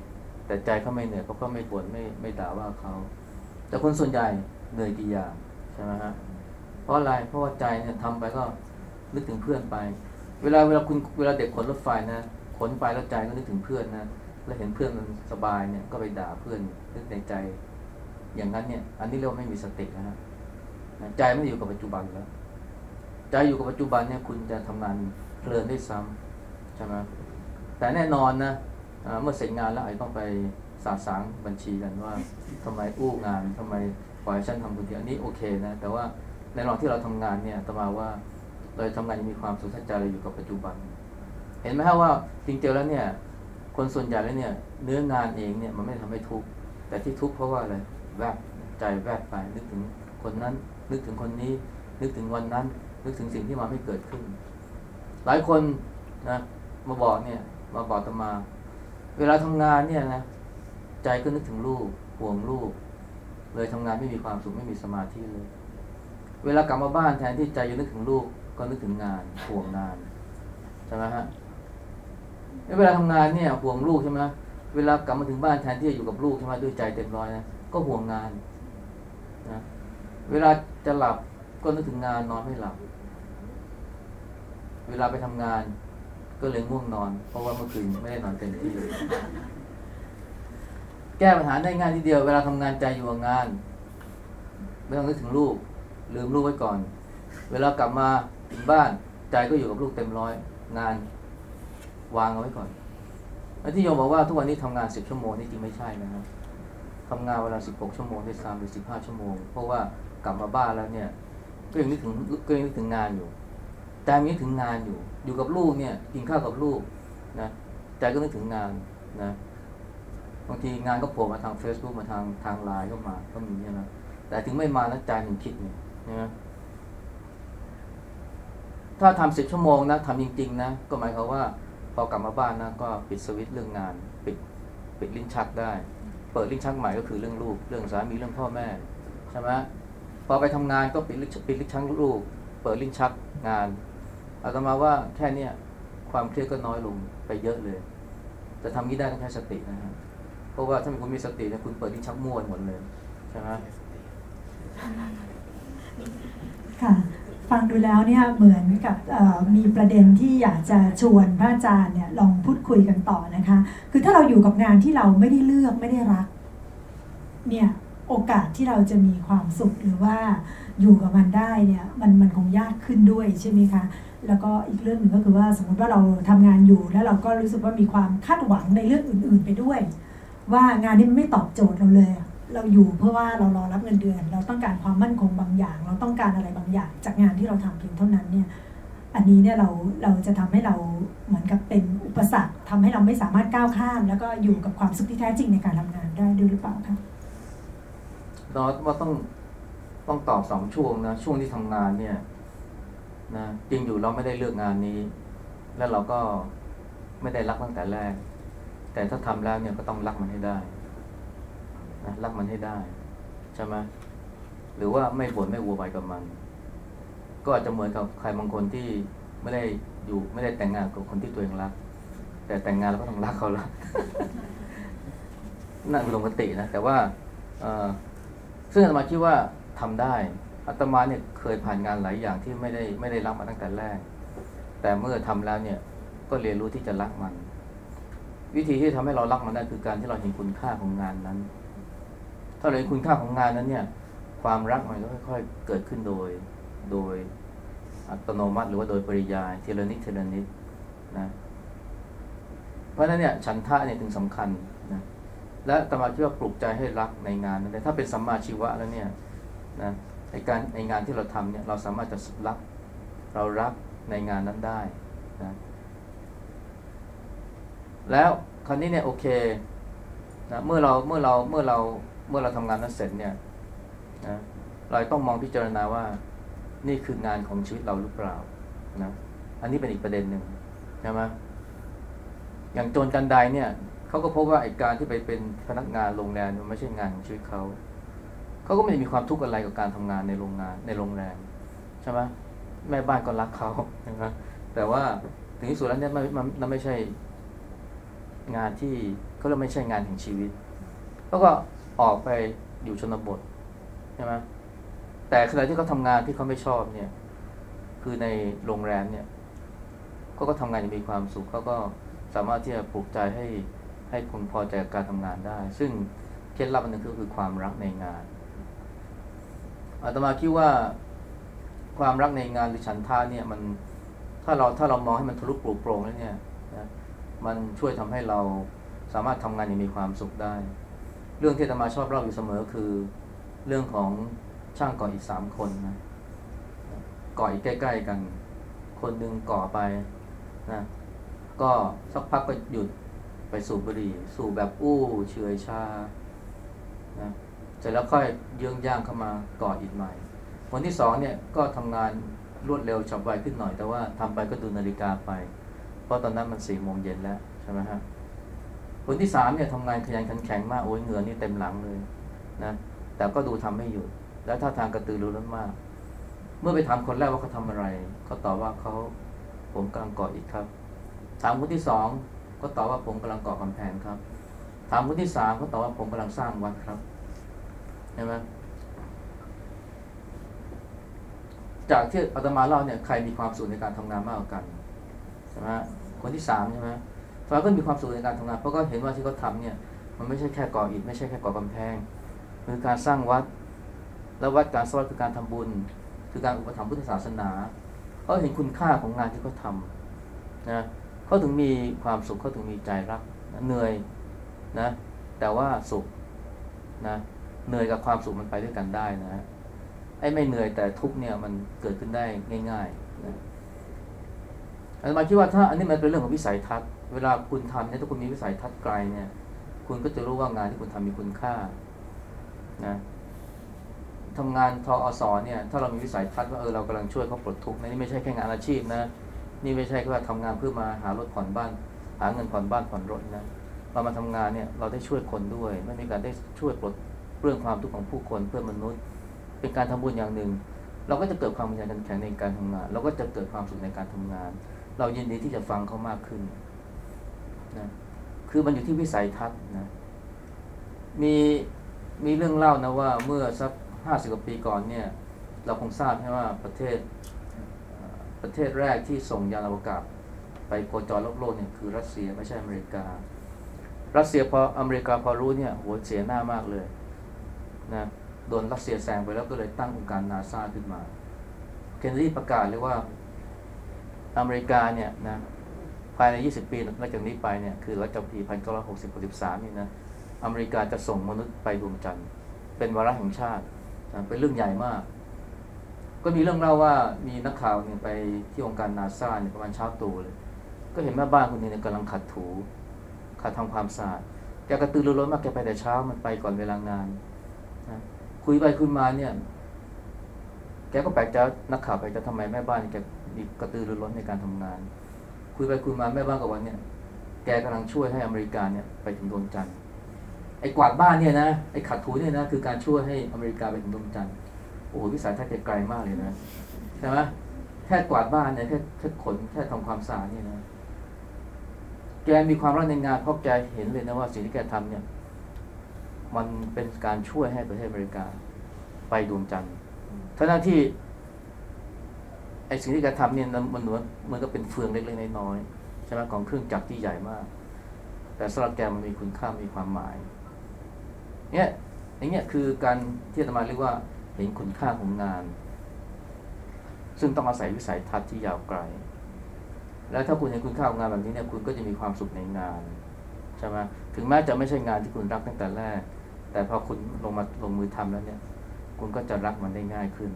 Speaker 3: แต่ใจเขาไม่เหนื่อยเพราะเขาไม่บ่นไม่ไม่ด่าว่าเขาแต่คนส่วนใหญ่เหนื่อยกี่อย่างใช่ไหมฮะเพราะอะไรเพราะว่าใจเนี่ยทำไปก็นึกถึงเพื่อนไป เวลาเวลาคุณเวลาเด็กขนรถไฟนะ ขนไปแล้วใจก็นึกถึงเพื่อนนะแล้วเห็นเพื่อนมันสบายเนี่ยก็ไปด่าเพื่อนนึกในใจ อย่างนั้นเนี่ย อันนี้เรียกว่าไม่มีสตินะฮะใจไม่ได้อยู่กับปัจจุบันแล้ว ใจอยู่กับปัจจุบันเนี่ยคุณจะทำงานเพลินได้ซ้ำใช่ไหมแต่แน่นอนนะเมื่อเสร็จงานแล้วไอาจจะต้องไปสาสางบัญชีกันว่าทำไมอู้งานทำไมปล่อยให้ฉันทำคนเดียวอันนี้โอเคนะแต่ว่าในระหว่างที่เราทำงานเนี่ยตมาว่าเราทำงานยังมีความสุขใจเราอยู่กับปัจจุบัน เห็นไหมฮะว่าจริงๆแล้วเนี่ย คนส่วนใหญ่แล้วเนี่ย เนื้องานเองเนี่ยมันไม่ได้ทำให้ทุกข์แต่ที่ทุกข์เพราะว่าอะไรแวบใจแวบไปนึกถึงคนนั้น นึกถึงคนนี้ นึกถึงวันนั้น นึกถึงสิ่งที่มาไม่เกิดขึ้น หลายคนนะมาบอกเนี่ยมาบอกตมา เวลาทำงานเนี่ยนะใจก็นึกถึงลูกห่วงลูกเลยทำงานไม่มีความสุขไม่มีสมาธิเลย เวลากลับมาบ้านแทนที่ใจจะนึกถึงลูกก็นึกถึงงานห่วงงานใช่ไหมฮะ เวลาทำงานเนี่ยห่วงลูกใช่ไหมเวลากลับมาถึงบ้านแทนที่จะอยู่กับลูกใช่ไหมด้วยใจเต็มร้อยนะก็ห่วงงานนะเวลาจะหลับก็นึกถึงงานนอนไม่หลับ เวลาไปทำงานก็เลยง่วงนอน เพราะว่าเมื่อคืนไม่ได้นอนเต็มที่ แก้ปัญหาได้ง่ายทีเดียว เวลาทำงานใจอยู่กับงาน ไม่ต้องนึกถึงลูก ลืมลูกไว้ก่อน เวลากลับมาถึงบ้านใจก็อยู่กับลูกเต็มร้อย งาน วางเอาไว้ก่อนแล้วที่โยมบอกว่าทุกวันนี้ทำงานสิบชั่วโมงนี่จริงไม่ใช่นะครับทำงานเวลาสิบหกชั่วโมงได้สามหรือสิบห้าชั่วโมง เพราะว่ากลับมาบ้านแล้วเนี่ยก็ยังนึกถึงก็ยังนึกถึงงานอยู่ใจมันนึกถึงงานอยู่ อยู่กับลูกเนี่ยกินข้าวกับลูกนะใจก็นึกถึงงานนะบางทีงานก็โผล่มาทาง Facebook มาทางทางไลน์ก็มาก็มีเนี่ยนะแต่ถึงไม่มานะใจหนึ่งคิดเนี่ยนะถ้าทำสิบชั่วโมงนะทำจริงๆนะก็หมายความว่า พอกลับมาบ้านนะก็ปิดสวิตช์เรื่องงาน ปิดปิดลิ้นชักได้ เปิดลิ้นชักใหม่ก็คือเรื่องลูก เรื่องสามีเรื่องพ่อแม่ใช่ไหมพอไปทำงานก็ปิดลิ้นปิดลิ้นชักลูก เปิดลิ้นชักงานอาตมาว่าแค่เนี้ยความเครียดก็น้อยลงไปเยอะเลยจะทำนี้ได้ต้องใช้สตินะฮะเพราะว่าถ้าคุณมีสติเนี่ยคุณเปิดลิ้นชักม้วนหมดเลยใช่ไหม
Speaker 1: ค่ะ ฟังดูแล้วเนี่ยเหมือนกับมีประเด็นที่อยากจะชวนพระอาจารย์เนี่ยลองพูดคุยกันต่อนะคะ คือถ้าเราอยู่กับงานที่เราไม่ได้เลือกไม่ได้รักเนี่ยโอกาสที่เราจะมีความสุขหรือว่าอยู่กับมันได้เนี่ยมันมันคงยากขึ้นด้วยใช่ไหมคะแล้วก็อีกเรื่องหนึ่งก็คือว่าสมมติว่าเราทำงานอยู่แล้วเราก็รู้สึกว่ามีความคาดหวังในเรื่องอื่น ๆ ไปด้วย ว่างานนี้มันไม่ตอบโจทย์เราเลย เราอยู่เพื่อว่าเรารอรับเงินเดือน เราต้องการความมั่นคงบางอย่าง เราต้องการอะไรบางอย่าง จากงานที่เราทำเพียงเท่านั้นเนี่ยอันนี้เนี่ยเราเราจะทำให้เราเหมือนกับเป็นอุปสรรคทำให้เราไม่สามารถก้าวข้าม แล้วก็อยู่กับความสุขที่แท้จริงในการทำงานได้ด้วยหรือเปล่าคะ
Speaker 3: เราว่าต้องต้องตอบสองช่วงนะช่วงที่ทำงานเนี่ยนะจริงอยู่เราไม่ได้เลือกงานนี้ แล้วเราก็ไม่ได้รักตั้งแต่แรก แต่ถ้าทำแล้วเนี่ยก็ต้องรักมันให้ได้ นะรักมันให้ได้ใช่ไหมหรือว่าไม่บ่นไม่วัวไปกับมัน ก็อาจจะเหมือนกับใครบางคนที่ไม่ได้อยู่ไม่ได้แต่งงานกับคนที่ตัวเองรัก แต่แต่งงานแล้วก็ต้องรักเขาละนั่นเป็นปกตินะ แต่ว่าซึ่งอาตมาคิดว่าทำได้อาตมาเนี่ยเคยผ่านงานหลายอย่างที่ไม่ได้ไม่ได้รักมาตั้งแต่แรก แต่เมื่อทำแล้วเนี่ยก็เรียนรู้ที่จะรักมัน วิธีที่ทำให้เรารักมันได้คือการที่เราเห็นคุณค่าของงานนั้น ถ้าเราเห็นคุณค่าของงานนั้นเนี่ย ความรักมันก็ค่อยๆเกิดขึ้นโดยโดยอัตโนมัติหรือว่าโดยปริยายทีละนิดทีละนิดนะเพราะฉะนั้นเนี่ยฉันทะเนี่ยถึงสำคัญนะและตมาคิดว่าปลุกใจให้รักในงานนั้นถ้าเป็นสัมมาชีวะแล้วเนี่ยนะในการในงานที่เราทำเนี่ยเราสามารถจะรักเรารักในงานนั้นได้นะแล้วคราวนี้เนี่ยโอเคนะเมื่อเราเมื่อเราเมื่อเรา เมื่อเราทำงานนั้นเสร็จเนี่ยนะเราต้องมองพิจารณาว่านี่คืองานของชีวิตเราหรือเปล่านะอันนี้เป็นอีกประเด็นหนึ่งใช่ไหมอย่างโจรกันไดเนี่ยเขาก็พบว่าไอ้การที่ไปเป็นพนักงานโรงแรมมันไม่ใช่งานของชีวิตเขาเขาก็ไม่ได้มีความทุกข์อะไรกับการทำงานในโรงงานในโรงแรมใช่ไหมแม่บ้านก็รักเขาใช่ไหมแต่ว่าถึงที่สุดแล้วเนี่ยมันมันมันไม่ใช่งานที่เขาเรียกไม่ใช่งานแห่งชีวิตเขาก็ ออกไปอยู่ชนบทใช่ไหมแต่ขณะที่เขาทำงานที่เขาไม่ชอบเนี่ย คือในโรงแรมเนี่ยก็ทำงานอย่างมีความสุขเขาก็สามารถที่จะปลุกใจให้ให้คนพอใจการทำงานได้ ซึ่งเคล็ดลับอันหนึ่งก็คือความรักในงานอาตมาคิดว่าความรักในงานหรือฉันท่าเนี่ยมันถ้าเราถ้าเรามองให้มันทะลุปลุกโปร่งแล้วเนี่ยนะมันช่วยทำให้เราสามารถทำงานอย่างมีความสุขได้ เรื่องที่อาตมาชอบเล่าอยู่เสมอคือ เรื่องของช่างก่ออีกสามคนนะก่ออีกใกล้ ๆ กัน คนหนึ่งก่อไปนะก็สักพักก็หยุดไปสูบบุหรี่ สูบแบบอู้เฉยชานะเสร็จแล้วค่อยเยื้องย่างเข้ามาก่ออิฐใหม่วันที่สองเนี่ยก็ทำงานรวดเร็วฉับไวขึ้นหน่อยแต่ว่าทำไปก็ดูนาฬิกาไป เพราะตอนนั้นมันสี่โมงเย็นแล้วใช่ไหมฮะ คนที่สามเนี่ยทำงานขยันขันแข็งมากโอ้ยเหงื่อนี่เต็มหลังเลยนะแต่ก็ดูทำไม่หยุดแล้วท่าทางกระตือรือร้นมาก เมื่อไปถามคนแรกว่าเขาทำอะไรเขาตอบว่าเขาผมกำลังก่ออิฐครับ ถามคนที่สองก็ตอบว่าผมกำลังก่อกำแพงครับ ถามคนที่สามก็ตอบว่าผมกำลังสร้างวัดครับใช่ไหมจากที่อาตมาเล่าเนี่ยใครมีความสุขในการทำงานมากกว่ากันใช่ไหมคนที่สามใช่ไหม ฟ้าก็มีความสุขในการทำงานเพราะก็เห็นว่าที่เขาทำเนี่ย มันไม่ใช่แค่ก่ออิฐไม่ใช่แค่ก่อกำแพงคือการสร้างวัด แล้ววัดการสร้างวัดคือการทำบุญ คือการอุปถัมภ์พุทธศาสนาเขาเห็นคุณค่าของงานที่เขาทำนะเขาถึงมีความสุขเขาถึงมีใจรักนะเหนื่อยนะแต่ว่าสุขนะเหนื่อยกับความสุขมันไปด้วยกันได้นะ ไอ้ไม่เหนื่อยแต่ทุกเนี่ยมันเกิดขึ้นได้ง่ายๆนะอาตมาคิดว่าถ้าอันนี้มันเป็นเรื่องของวิสัยทัศน์ เวลาคุณทำเนี่ยถ้าคุณมีวิสัยทัศน์ไกลเนี่ย คุณก็จะรู้ว่างานที่คุณทำมีคุณค่านะทำงานทออสเนี่ย ถ้าเรามีวิสัยทัศน์ว่าเออเรากำลังช่วยเขาปลดทุกข์นะนี่ไม่ใช่แค่งานอาชีพนะ นี่ไม่ใช่แค่ว่าทำงานเพื่อมาหารถผ่อนบ้าน หาเงินผ่อนบ้านผ่อนรถนะเรามาทำงานเนี่ยเราได้ช่วยคนด้วย ไม่มีการได้ช่วยปลดเรื่องความทุกข์ของผู้คนเพื่อมนุษย์ เป็นการทำบุญอย่างหนึ่ง เราก็จะเกิดความขยันขันแข็งในการทำงาน เราก็จะเกิดความสุขในการทำงาน เรายินดีที่จะฟังเขามากขึ้น นะคือมันอยู่ที่วิสัยทัศน์นะมีมีเรื่องเล่านะว่าเมื่อสักห้าสิบกว่าปีก่อนเนี่ย เราคงทราบใช่ไหมว่าประเทศประเทศแรกที่ส่งยานอวกาศไปโคจรรอบโลกเนี่ยคือรัสเซียไม่ใช่อเมริกา รัสเซียพออเมริกาพอรู้เนี่ยโหเสียหน้ามากเลยนะโดนรัสเซียแซงไปแล้วก็เลยตั้งองค์การนาซาขึ้นมา เคนเนดีประกาศเลยว่าอเมริกาเนี่ยนะ ภายใน 20 ปีหลังจากนี้ไปเนี่ยคือหลังจากปี1963นี่นะอเมริกาจะส่งมนุษย์ไปดวงจันทร์ เป็นวาระแห่งชาติเป็นเรื่องใหญ่มาก ก็มีเรื่องเล่าว่ามีนักข่าวเนี่ยไปที่องค์การนาซาเนี่ยประมาณเช้าตรู่เลย ก็เห็นแม่บ้านคนนึงเนี่ยกำลังขัดถูขัดทำความสะอาดแกกระตือรือร้นมากแกไปแต่เช้ามันไปก่อนเวลางานนะคุยไปคุยมาเนี่ย แกก็แปลกใจนักข่าวแปลกใจทำไมแม่บ้านแกมีกระตือรือร้นในการทำงาน คุยไปคุยมาแม่บ้านกับวันเนี่ยแกกำลังช่วยให้อเมริกาเนี่ยไปถึงดวงจันทร์ไอ้กวาดบ้านเนี่ยนะไอ้ขัดถูเนี่ยนะคือการช่วยให้อเมริกาไปถึงดวงจันทร์โอ้โหวิสัยทัศน์ไกลมากเลยนะใช่ไหมแค่กวาดบ้านเนี่ยแค่แค่ขนแค่ทำความสะอาดเนี่ยนะแกมีความรักในงานเพราะแกเห็นเลยนะว่าสิ่งที่แกทำเนี่ย มันเป็นการช่วยให้ประเทศอเมริกา ไปดวงจันทร์ทั้งที่ ไอ้สิ่งที่แกทำเนี่ยมันเหมือนมันก็เป็นเฟืองเล็กๆน้อยๆใช่ไหมของเครื่องจักรที่ใหญ่มาก แต่สำหรับแกมันมีคุณค่ามีความหมายเนี่ยอย่างเงี้ยคือการที่อาตมาเรียกว่าเห็นคุณค่าของงาน ซึ่งต้องอาศัยวิสัยทัศน์ที่ยาวไกล แล้วถ้าคุณเห็นคุณค่าของงานแบบนี้เนี่ยคุณก็จะมีความสุขในงานใช่ไหมถึงแม้จะไม่ใช่งานที่คุณรักตั้งแต่แรก แต่พอคุณลงมาลงมือทำแล้วเนี่ย คุณก็จะรักมันได้ง่ายขึ้น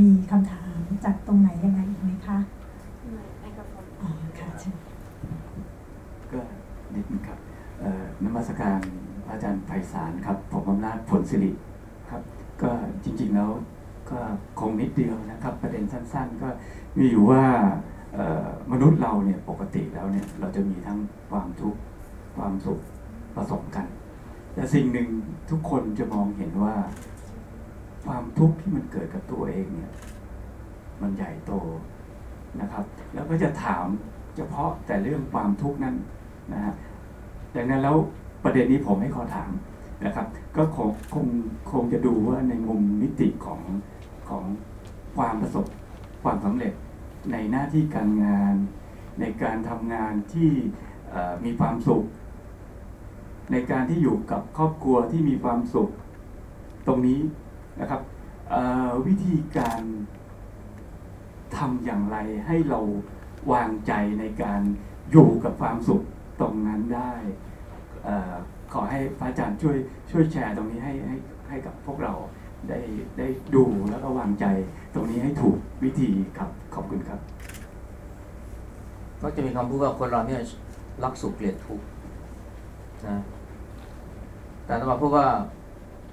Speaker 1: มีคำถามจากตรงไหนยังไงอีกไหมคะ
Speaker 5: ไมโครโฟน
Speaker 1: อ๋อค่ะเชิญ
Speaker 10: ก็นิดนึงครับเอ่อนมัสการพระอาจารย์ไพศาลครับ ผมอำนาจผลสิริครับ ก็จริงๆแล้วก็คงนิดเดียวนะครับ ประเด็นสั้น ๆ ก็มีอยู่ว่าเอ่อมนุษย์เราเนี่ยปกติแล้วเนี่ยเราจะมีทั้งความทุกข์ความสุขผสมกัน แต่สิ่งหนึ่งทุกคนจะมองเห็นว่า ความทุกข์ที่มันเกิดกับตัวเองเนี่ย มันใหญ่โตนะครับ แล้วก็จะถามเฉพาะแต่เรื่องความทุกข์นั้นนะฮะดังนั้นแล้วประเด็นนี้ผมให้ขอถามนะครับ ก็คงคงคงจะดูว่าในมุมมิติของของความประสบความสำเร็จในหน้าที่การงาน ในการทำงานที่มีความสุข ในการที่อยู่กับครอบครัวที่มีความสุข ตรงนี้ นะครับวิธีการทำอย่างไรให้เราวางใจในการอยู่กับความสุขตรงนั้นได้ขอให้พระอาจารย์ช่วยช่วยแชร์ตรงนี้ให้ให้ให้กับพวกเราได้ได้ดูแล้วก็วางใจตรงนี้ให้ถูกวิธีครับขอบคุณครับ
Speaker 3: ก็จะมีคำพูดว่าคนเราเนี่ยรักสุขเกลียดทุกข์นะแต่ธรรมาพูดว่า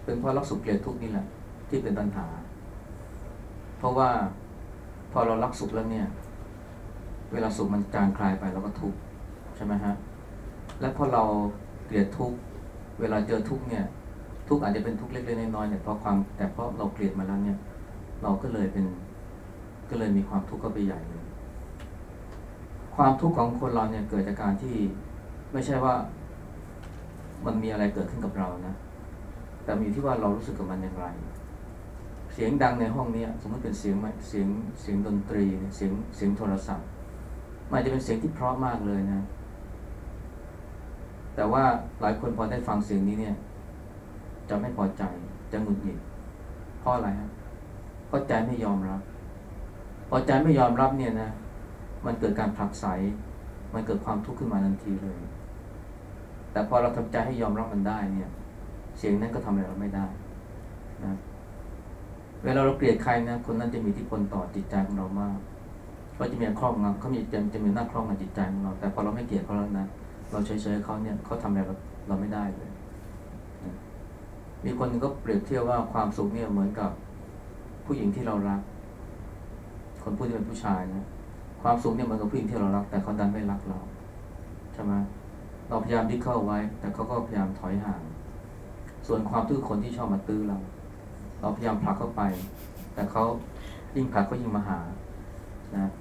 Speaker 3: เป็นเพราะรักสุขเกลียดทุกข์นี่แหละ ที่เป็นปัญหา เพราะว่าพอเรารักสุขแล้วเนี่ย เวลาสุขมันจางคลายไปเราก็ทุกข์ใช่ไหมฮะและพอเราเกลียดทุกข์เวลาเจอทุกข์เนี่ย ทุกข์อาจจะเป็นทุกข์เล็กๆน้อยๆเนี่ยเพราะความแต่เพราะเราเกลียดมาแล้วเนี่ย เราก็เลยเป็นก็เลยมีความทุกข์ก็ไปใหญ่เลยความทุกข์ของคนเราเนี่ยเกิดจากการที่ไม่ใช่ว่ามันมีอะไรเกิดขึ้นกับเรานะ แต่มีที่ว่าเรารู้สึกกับมันอย่างไร เสียงดังในห้องนี้สมมติเป็นเสียงเสียงเสียงดนตรีเสียงเสียงโทรศัพท์มันอาจจะเป็นเสียงที่เพราะมากเลยนะ แต่ว่าหลายคนพอได้ฟังเสียงนี้เนี่ย จะไม่พอใจจะหงุดหงิดเพราะอะไรฮะเพราะใจไม่ยอมรับพอใจไม่ยอมรับเนี่ยนะ มันเกิดการผลักไสมันเกิดความทุกข์ขึ้นมาทันทีเลย แต่พอเราทำใจให้ยอมรับมันได้เนี่ย เสียงนั้นก็ทำอะไรเราไม่ได้นะ เวลาเราเกลียดใครนะคนนั้นจะมีอิทธิพลต่อจิตใจของเรามากเขาจะมีครอบงำเขามีจะจะมีหน้าครอบงำจิตใจของเรา แต่พอเราไม่เกลียดเขาแล้วนะเราเฉยๆเขาเนี่ยเขาทำอะไรเราเราไม่ได้เลยมีคนนึงก็เปรียบเทียบว่าความสุขเนี่ยเหมือนกับ ผู้หญิงที่เรารัก คนผู้ที่เป็นผู้ชายนะความสุขเนี่ยเหมือนกับผู้หญิงที่เรารัก แต่เขาดันไม่รักเราใช่ไหมเราพยายามที่เข้าไว้ แต่เขาก็พยายามถอยห่าง ส่วนความทุกข์คนที่ชอบมาตื้อเรา เราพยายามผลักเข้าไป แต่เขายิ่งผลักก็ยิ่งมาหานะ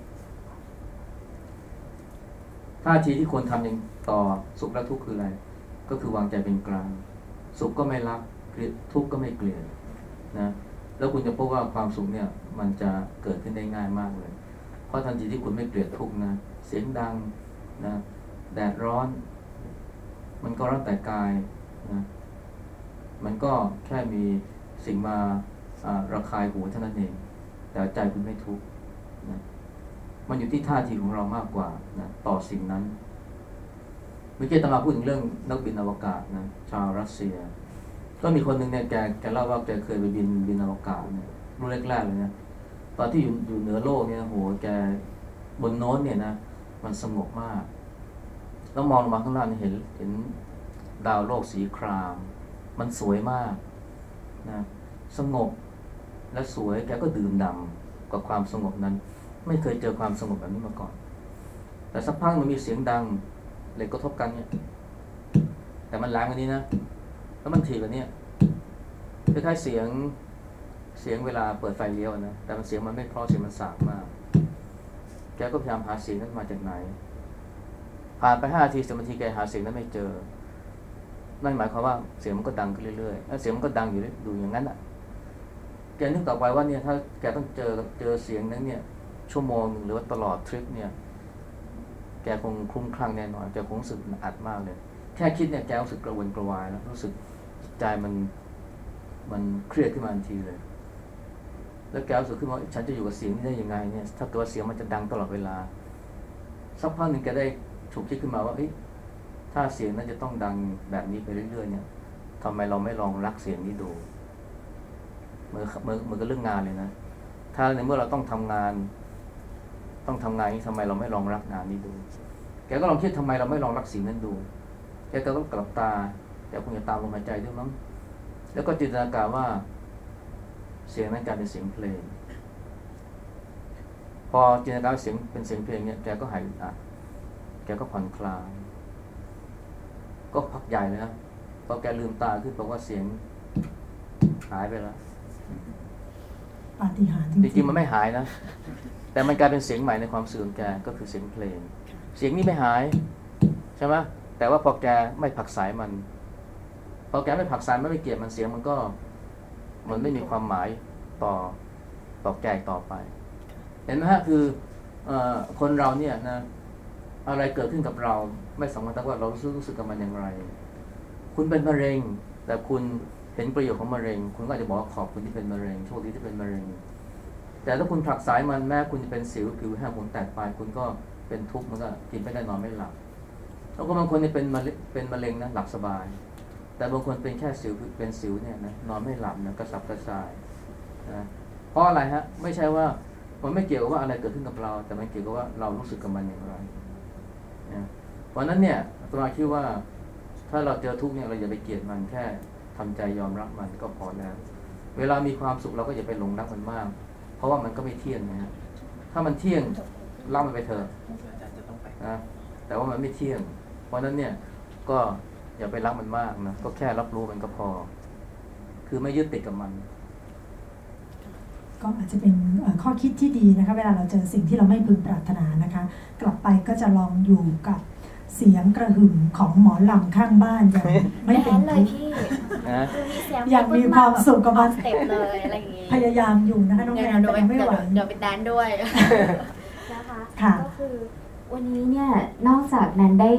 Speaker 3: ท่าทีที่ควรทำอย่างต่อสุขและทุกข์คืออะไร ก็คือวางใจเป็นกลาง สุขก็ไม่รักเกลียดทุกข์ก็ไม่เกลียดนะแล้วคุณจะพบว่าความสุขเนี่ย มันจะเกิดขึ้นได้ง่ายมากเลย เพราะทันทีที่คุณไม่เกลียดทุกข์นะเสียงดังนะแดดร้อน มันก็ร้อนแต่กายนะมันก็แค่มี สิ่งมาระคายหูเท่านั้นเอง แต่ใจคุณไม่ทุกข์นะมันอยู่ที่ท่าทีของเรามากกว่านะต่อสิ่งนั้น เมื่อกี้ตมาพูดถึงเรื่องนักบินอวกาศนะชาวรัสเซีย ก็มีคนหนึ่งเนี่ยแกแกเล่าว่าแกเคยไปบินบินอวกาศเนี่ยรุ่นแรกๆเลยนะตอนที่อยู่อยู่เหนือโลกเนี่ยโหแกบนโน้นเนี่ยนะมันสงบมากแล้วมองลงมาข้างล่างเห็นเห็นดาวโลกสีคราม มันสวยมาก นะสงบและสวยแกก็ดื่มดำกับความสงบนั้น ไม่เคยเจอความสงบแบบนี้มาก่อน แต่สักพักมันมีเสียงดังเหล็กกระทบกันเนี่ย แต่มันแรงกว่านี้นะแล้วมันถี่กว่านี้คล้ายๆเสียงเสียงเวลาเปิดไฟเลี้ยวนะแต่มันเสียงมันไม่เพราะเสียงมันสากมากแกก็พยายามหาเสียงนั้นมาจากไหนผ่านไปห้านาทีสิบนาทีแกหาเสียงนั้นไม่เจอ นั่นหมายความว่าเสียงมันก็ดังขึ้นเรื่อยๆแล้วเสียงมันก็ดังอยู่ดูอย่างนั้นอะแกนึกต่อไปว่าเนี่ยถ้าแกต้องเจอเจอเสียงนั้นเนี่ย ชั่วโมงหนึ่งหรือว่าตลอดทริปเนี่ย แกคงคลุ้มคลั่งแน่นอนแกคงรู้สึกอัดมากเลย แค่คิดเนี่ยแกรู้สึกกระวนกระวายแล้วรู้สึกใจมันมันเครียดขึ้นมาทันทีเลย แล้วแกรู้สึกขึ้นว่าฉันจะอยู่กับเสียงนี้ได้ยังไงเนี่ย ถ้าเกิดว่าเสียงมันจะดังตลอดเวลา สักพักหนึ่งแกได้ฉุกคิดขึ้นมาว่าเอ้ย ถ้าเสียงนั้นจะต้องดังแบบนี้ไปเรื่อยๆเนี่ยทำไมเราไม่ลองรักเสียงนี้ดูเหมือนเหมือนเหมือนกับเรื่องงานเลยนะ ถ้าในเมื่อเราต้องทำงาน ต้องทำงานนี้ทำไมเราไม่ลองรักงานนี้ดู แกก็ลองคิดทำไมเราไม่ลองรักสิ่งนั้นดู แกก็ต้องกลับตาแกคงจะตามลมหายใจด้วยมั้ง แล้วก็จินตนาการว่า เสียงนั้นกลายเป็นเสียงเพลง พอจินตนาการว่าเสียงเป็นเสียงเพลงเนี่ย แกก็หายอึดอัด แกก็ผ่อนคลาย ก็พักใหญ่เลยนะพอแกลืมตาขึ้นบอกว่าเสียงหายไปแล้ว
Speaker 1: ปาฏิหาริย์จ
Speaker 3: จ
Speaker 1: ริ
Speaker 3: ริ
Speaker 1: ง
Speaker 3: งๆมันไม่หายนะ แต่มันกลายเป็นเสียงใหม่ในความสื่อของแกก็คือเสียงเพลง เสียงนี้ไม่หายใช่ไหมแต่ว่าพอแกไม่ผลักสายมันพอแกไม่ผลักสายไม่ไปเกลียดมันเสียงมันก็มันไม่มีความหมายต่อต่อแกอีกต่อไป เห็นไหมฮะคือเออคนเราเนี่ยนะ อะไรเกิดขึ้นกับเราไม่สำคัญแต่ว่าเรารู้สึกกับมันอย่างไร คุณเป็นมะเร็ง แต่คุณเห็นประโยชน์ของมะเร็ง คุณก็อาจจะบอกว่าขอบคุณที่เป็นมะเร็งโชคดีที่เป็นมะเร็ง แต่ถ้าคุณผลักสายมันแม้คุณจะเป็นสิวผิวแห้งผมแตกปลายคุณก็เป็นทุกข์มันก็กินไม่ได้นอนไม่หลับแล้วก็บางคนเนี่ยเป็นมะเร็งเป็นมะเร็งนะหลับสบาย แต่บางคนเป็นแค่สิวเป็นสิวเนี่ยนะนอนไม่หลับนะกระสับกระส่ายนะเพราะอะไรฮะไม่ใช่ว่ามันไม่เกี่ยวกับว่าอะไรเกิดขึ้นกับเรา แต่มันเกี่ยวกับว่าเรารู้สึกกับมันอย่างไร เพราะฉะนั้นเนี่ยอาตมาคิดว่า ถ้าเราเจอทุกข์เนี่ยเราอย่าไปเกลียดมันแค่ทำใจยอมรับมันก็พอแล้ว เวลามีความสุขเราก็อย่าไปหลงรักมันมาก เพราะว่ามันก็ไม่เที่ยงนะฮะถ้ามันเที่ยงรับมันไปเถอะ
Speaker 4: อาจารย์จะต้องไป
Speaker 3: นะแต่ว่ามันไม่เที่ยง เพราะฉะนั้นเนี่ยก็อย่าไปรักมันมากนะก็แค่รับรู้มันก็พอ คือไม่ยึดติดกับมัน
Speaker 1: ก็อาจจะเป็นเอ่อข้อคิดที่ดีนะคะเวลาเราเจอสิ่งที่เราไม่พึงปรารถนานะคะ กลับไปก็จะลองอยู่กับเสียงกระหึ่มของหมอลำข้างบ้านอย่างไม่เป็น
Speaker 8: แดนเล
Speaker 1: ทุ
Speaker 8: ย
Speaker 1: กข์
Speaker 8: พี่
Speaker 3: นะ
Speaker 8: คือมีเสียง
Speaker 1: อยากมีความสุขกับมัน
Speaker 8: สเต็ปเลยอะไรอย่างงี้
Speaker 1: พยายามอยู่นะคะน้อง
Speaker 8: เดี๋
Speaker 1: แน
Speaker 8: ยวนเดี๋ยว
Speaker 1: แต่ยังไม่
Speaker 8: เดี๋ยว
Speaker 1: ไหว
Speaker 8: เดี๋ยวไปแดนด้วยนะคะ
Speaker 1: ค่ะ
Speaker 2: ก็คือวันนี้เนี่ยนอกจากนั้นได้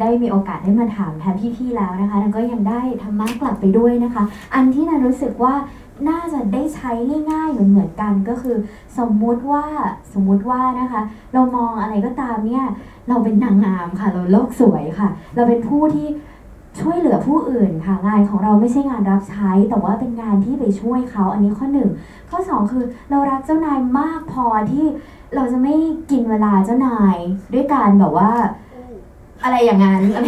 Speaker 2: ได้มีโอกาสได้มาถามแทนพี่ๆแล้วนะคะนันก็ยังได้ธรรมะกลับไปด้วยนะคะ อันที่นันรู้สึกว่า น่าจะได้ใช้ง่ายๆเหมือนเหมือนกันก็คือ สมมุติว่าสมมุติว่านะคะ เรามองอะไรก็ตามเนี่ยเราเป็นนางงามค่ะ เราโลกสวยค่ะ เราเป็นผู้ที่ช่วยเหลือผู้อื่นค่ะงานของเราไม่ใช่งานรับใช้ แต่ว่าเป็นงานที่ไปช่วยเขาอันนี้ข้อหนึ่งข้อสองคือเรารักเจ้านายมากพอที่เราจะไม่กินเวลาเจ้านาย ด้วยการแบบว่า อะไรอย่างนั้นอะไร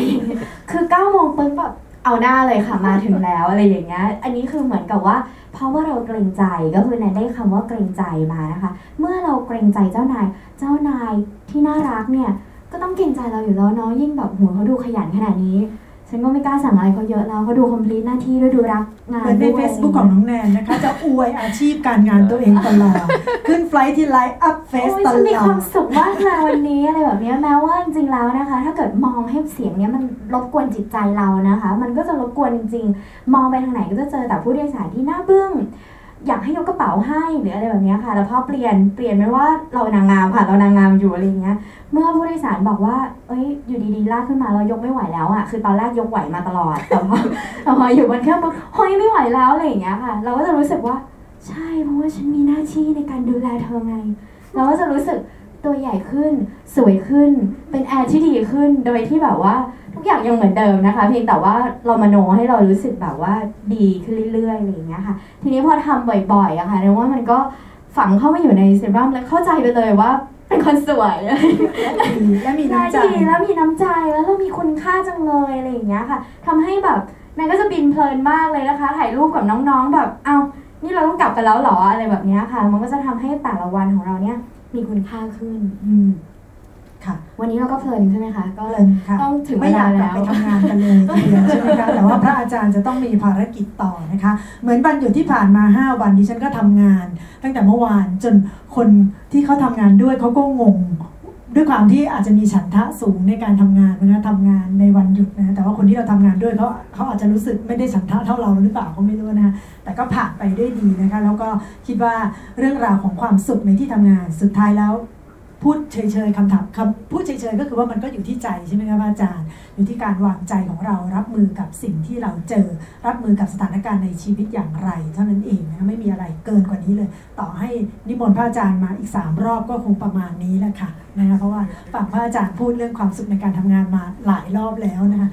Speaker 2: คือ9ก้าโมงปุ๊บแบบ เอาหน้าเลยค่ะมาถึงแล้วอะไรอย่างเงี้ย อันนี้คือเหมือนกับว่า เพราะว่าเราเกรงใจก็คือแนนได้คำว่าเกรงใจมานะคะ เมื่อเราเกรงใจเจ้านาย เจ้านายที่น่ารักเนี่ยก็ต้องเกรงใจเราอยู่แล้วเนาะยิ่งแบบหัวเขาดูขยันขนาดนี้ ฉันก็ไม่กล้าสั่งอะไรเขาเยอะแล้วเขาดูคอมพลีทหน้าที่ด้วยดูรักงา
Speaker 1: เห
Speaker 2: น
Speaker 1: มือนใน
Speaker 2: ด้วย
Speaker 1: Facebook ของน้องแนนนะคะ จะอวยอาชีพการงานตัวเองตลอด ขึ้นไฟลท์ที่ไลฟ์อัพเฟซ
Speaker 2: โอ้ย
Speaker 1: ต
Speaker 2: ฉันมี
Speaker 1: ล
Speaker 2: ค
Speaker 1: อ
Speaker 2: วาม
Speaker 1: ด
Speaker 2: สุขมากเลยวันนี้อะไรแบบเนี้ยแม้ว่าจริงๆแล้วนะคะ ถ้าเกิดมองให้เสียงเนี้ยมันรบกวนจิตใจเรานะคะ มันก็จะรบกวนจริงๆ มองไปทางไหนก็จะเจอแต่ผู้โดยสารที่น่าบึ้ง อยากให้ยกกระเป๋าให้หรืออะไรแบบนี้ค่ะแล้วพอเปลี่ยนเปลี่ยนเป็นว่าเรานางงามค่ะ เรานางงามอยู่อะไรเงี้ย เมื่อผู้โดยสารบอกว่า เอ้ย อยู่ดีๆลากขึ้นมาเรายกไม่ไหวแล้วอะ คือตอนแรกยกไหวมาตลอด แต่พอแต่พออยู่บนเครื่องปุ๊บเฮ้ยไม่ไหวแล้วอะไรเงี้ยค่ะ เราก็จะรู้สึกว่า ใช่ เพราะว่าฉันมีหน้าที่ในการดูแลเธอไง เราก็จะรู้สึก ตัวใหญ่ขึ้น สวยขึ้น เป็นแอร์ที่ดีขึ้น โดยที่แบบว่าทุกอย่างยังเหมือนเดิมนะคะ เพียงแต่ว่าเรามาโนให้เรารู้สึกแบบว่าดีขึ้นเรื่อยๆอะไรอย่างเงี้ยค่ะ ทีนี้พอทำบ่อยๆอะค่ะเรียกว่ามันก็ฝังเข้ามาอยู่ในเซรั่มแล้วเข้าใจไปเลยว่าเป็นคนสวย
Speaker 1: ดีและมีน้ำใจ
Speaker 2: ดีแล้วมีน้ำใจแล้วเรามีคุณค่าจังเลยอะไรอย่างเงี้ยค่ะทำให้แบบนายก็จะบินเพลินมากเลยนะคะ ถ่ายรูปกับน้องๆแบบเอ้านี่เราต้องกลับกันแล้วเหรออะไรแบบเนี้ยค่ะ มันก็จะทำให้แต่ละวันของเราเนี่ย มีคุณค่าขึ้น
Speaker 1: อืมค่ะ
Speaker 2: วันนี้เราก็เพลินใช่ไหมคะ ก็
Speaker 1: เพลินค่ะ
Speaker 2: ต้องถึงเว
Speaker 1: ไม่อยา
Speaker 2: ลาก
Speaker 1: กลับ
Speaker 2: แล้ว
Speaker 1: ไปทำงานกันเลยทีเดียวใช่ไหมคะแต่ว่าพระอาจารย์จะต้องมีภารกิจต่อนะคะ เหมือนวันหยุดที่ผ่านมา 5 วันดิฉันก็ทำงาน ตั้งแต่เมื่อวานจนคนที่เขาทำงานด้วยเขาก็งง ด้วยความที่อาจจะมีฉันทะสูงในการทำงานนะทำงานในวันหยุดนะแต่ว่าคนที่เราทำงานด้วยเขาเขาอาจจะรู้สึกไม่ได้ฉันทะเท่าเราหรือเปล่าก็ไม่รู้นะแต่ก็ผ่านไปได้ดีนะคะ แล้วก็คิดว่าเรื่องราวของความสุขในที่ทำงานสุดท้ายแล้ว พูดเฉยๆคำถามคำพูดเฉยๆก็คือว่ามันก็อยู่ที่ใจใช่ไหมคะพระอาจารย์ อยู่ที่การวางใจของเรารับมือกับสิ่งที่เราเจอ รับมือกับสถานการณ์ในชีวิตอย่างไร เท่านั้นเองนะคะไม่มีอะไรเกินกว่านี้เลย ต่อให้นิมนต์พระอาจารย์มาอีก 3 รอบก็คงประมาณนี้แหละค่ะนะคะเพราะว่าฝั่งพระอาจารย์พูดเรื่องความสุขในการทำงานมาหลายรอบแล้วนะคะ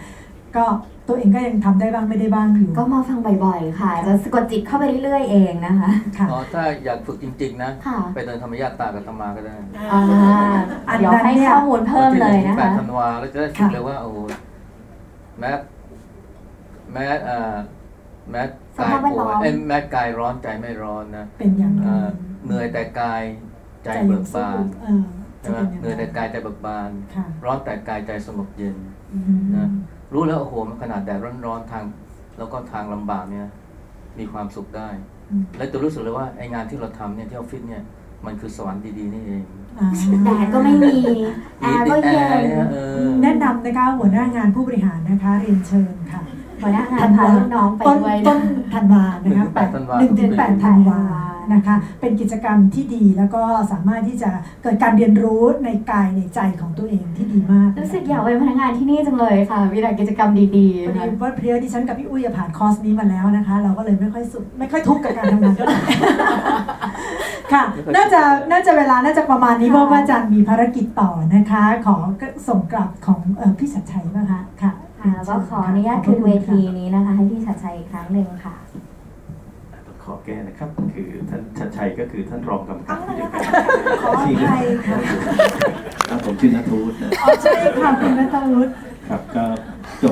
Speaker 1: ก็ตัวเองก็ยังทำได้บ้างไม่ได้บ้างอยู่
Speaker 2: ก็มาฟังบ่อยๆ ค่ะ จะสะกดจิตเข้าไปเรื่อยๆ เองนะคะ
Speaker 1: ค่ะ
Speaker 3: อ๋อถ้าอยากฝึกจริง ๆ นะ
Speaker 2: ค่ะ
Speaker 3: ไปเดินธรรมยาตรากับธรรมาก็ได้
Speaker 2: อ่าเดี๋ยวให้ข้อมูลเพิ่มเลยนะ
Speaker 3: แปด
Speaker 2: คะ
Speaker 3: ธันวาแล้วจะได้ฝึกเลยว่าโอ้โหแม้แม้เอ่อแม้กาย
Speaker 2: สภาพแวด
Speaker 3: ป่
Speaker 2: ล้
Speaker 3: ว
Speaker 2: อยม
Speaker 3: เอ้ยแม้กายร้อนใจไม่ร้อนนะ
Speaker 1: เป็นอย่าง
Speaker 3: เอ่
Speaker 1: นั้
Speaker 3: อนเหนื่อยแต่กายใจ
Speaker 1: ใจ
Speaker 3: เบิ
Speaker 1: ยัง
Speaker 3: ก
Speaker 1: สู้
Speaker 3: บาน
Speaker 1: เออ
Speaker 3: ใช่
Speaker 1: จะ
Speaker 3: ไหม
Speaker 1: เป็นอย่าง
Speaker 3: เหนื่อยแต่
Speaker 1: นั้น
Speaker 3: กายใจเบิกบาน
Speaker 1: ค่ะ
Speaker 3: ร้อนแต่กายใจสงบเย็น
Speaker 1: อืม
Speaker 3: นะ รู้แล้วโอ้โหมันขนาดแดดร้อนๆทาง แล้วก็ทางลำบากเนี่ย มีความสุขได้
Speaker 1: อืม
Speaker 3: และจะรู้สึกเลยว่าไองานที่เราทำเนี่ยที่ออฟฟิศเนี่ยมันคือสวรรค์ดีๆนี่เอง
Speaker 1: อ่า
Speaker 2: แดดก็ไม่มี แอร์ก็เย็น
Speaker 3: มีแต่แอร์เออ
Speaker 1: แนะนำนะคะหัวหน้างานผู้บริหารนะคะ เรียนเชิญค่ะ
Speaker 2: หัวหน้างานพาลูกน้องไป
Speaker 1: ต้น
Speaker 2: ด้วย
Speaker 1: ต้นธันวานะคะ
Speaker 3: หนึ่งถึงแปดธันวา
Speaker 1: หนึ่งถึงแปดธันวา
Speaker 2: ธันวา
Speaker 1: นะคะ เป็นกิจกรรมที่ดีแล้วก็สามารถที่จะเกิดการเรียนรู้ในกายในใจของตัวเองที่ดีมาก
Speaker 2: รู้สึกอยากเป็นพนักงานที่นี่จังเลยค่ะ มีแต่กิจกรรมดี
Speaker 1: พอ
Speaker 2: ๆ
Speaker 1: ดี
Speaker 2: ค่ะ
Speaker 1: ว่าเพลียดิฉันกับพี่อุ้ยผ่านคอร์สนี้มาแล้วนะคะ เราก็เลยไม่ค่อยสุขไม่ค่อยทุกข์กับการทำงานเท่าไหร่ค่ะ น่าจะน่าจะเวลาน่าจะประมาณนี้เพ
Speaker 2: ค่ะ
Speaker 1: ราะว่าอาจารย์มีภารกิจต่อนะคะ ขอส่งกลับของเอ่อพี่ชัดชัยบ้างคะค่ะ
Speaker 2: ค่ะแล้วก็ขออนุญาตคืนเวทีนี้นะคะ ให้พี่ชัดชัยอีกครั้งหนึ่งค่ะ
Speaker 10: ขอบแก้นะครับ คือท่านชัดชัยก็คือท่านรองกรรมการผู้จัดการ
Speaker 1: ขออภัยค่ะ
Speaker 10: ครับผมชื่อนัทวุฒินะ
Speaker 1: อ๋อใช่ค่ะคุณนัทวุฒิ
Speaker 10: ครับก็ผ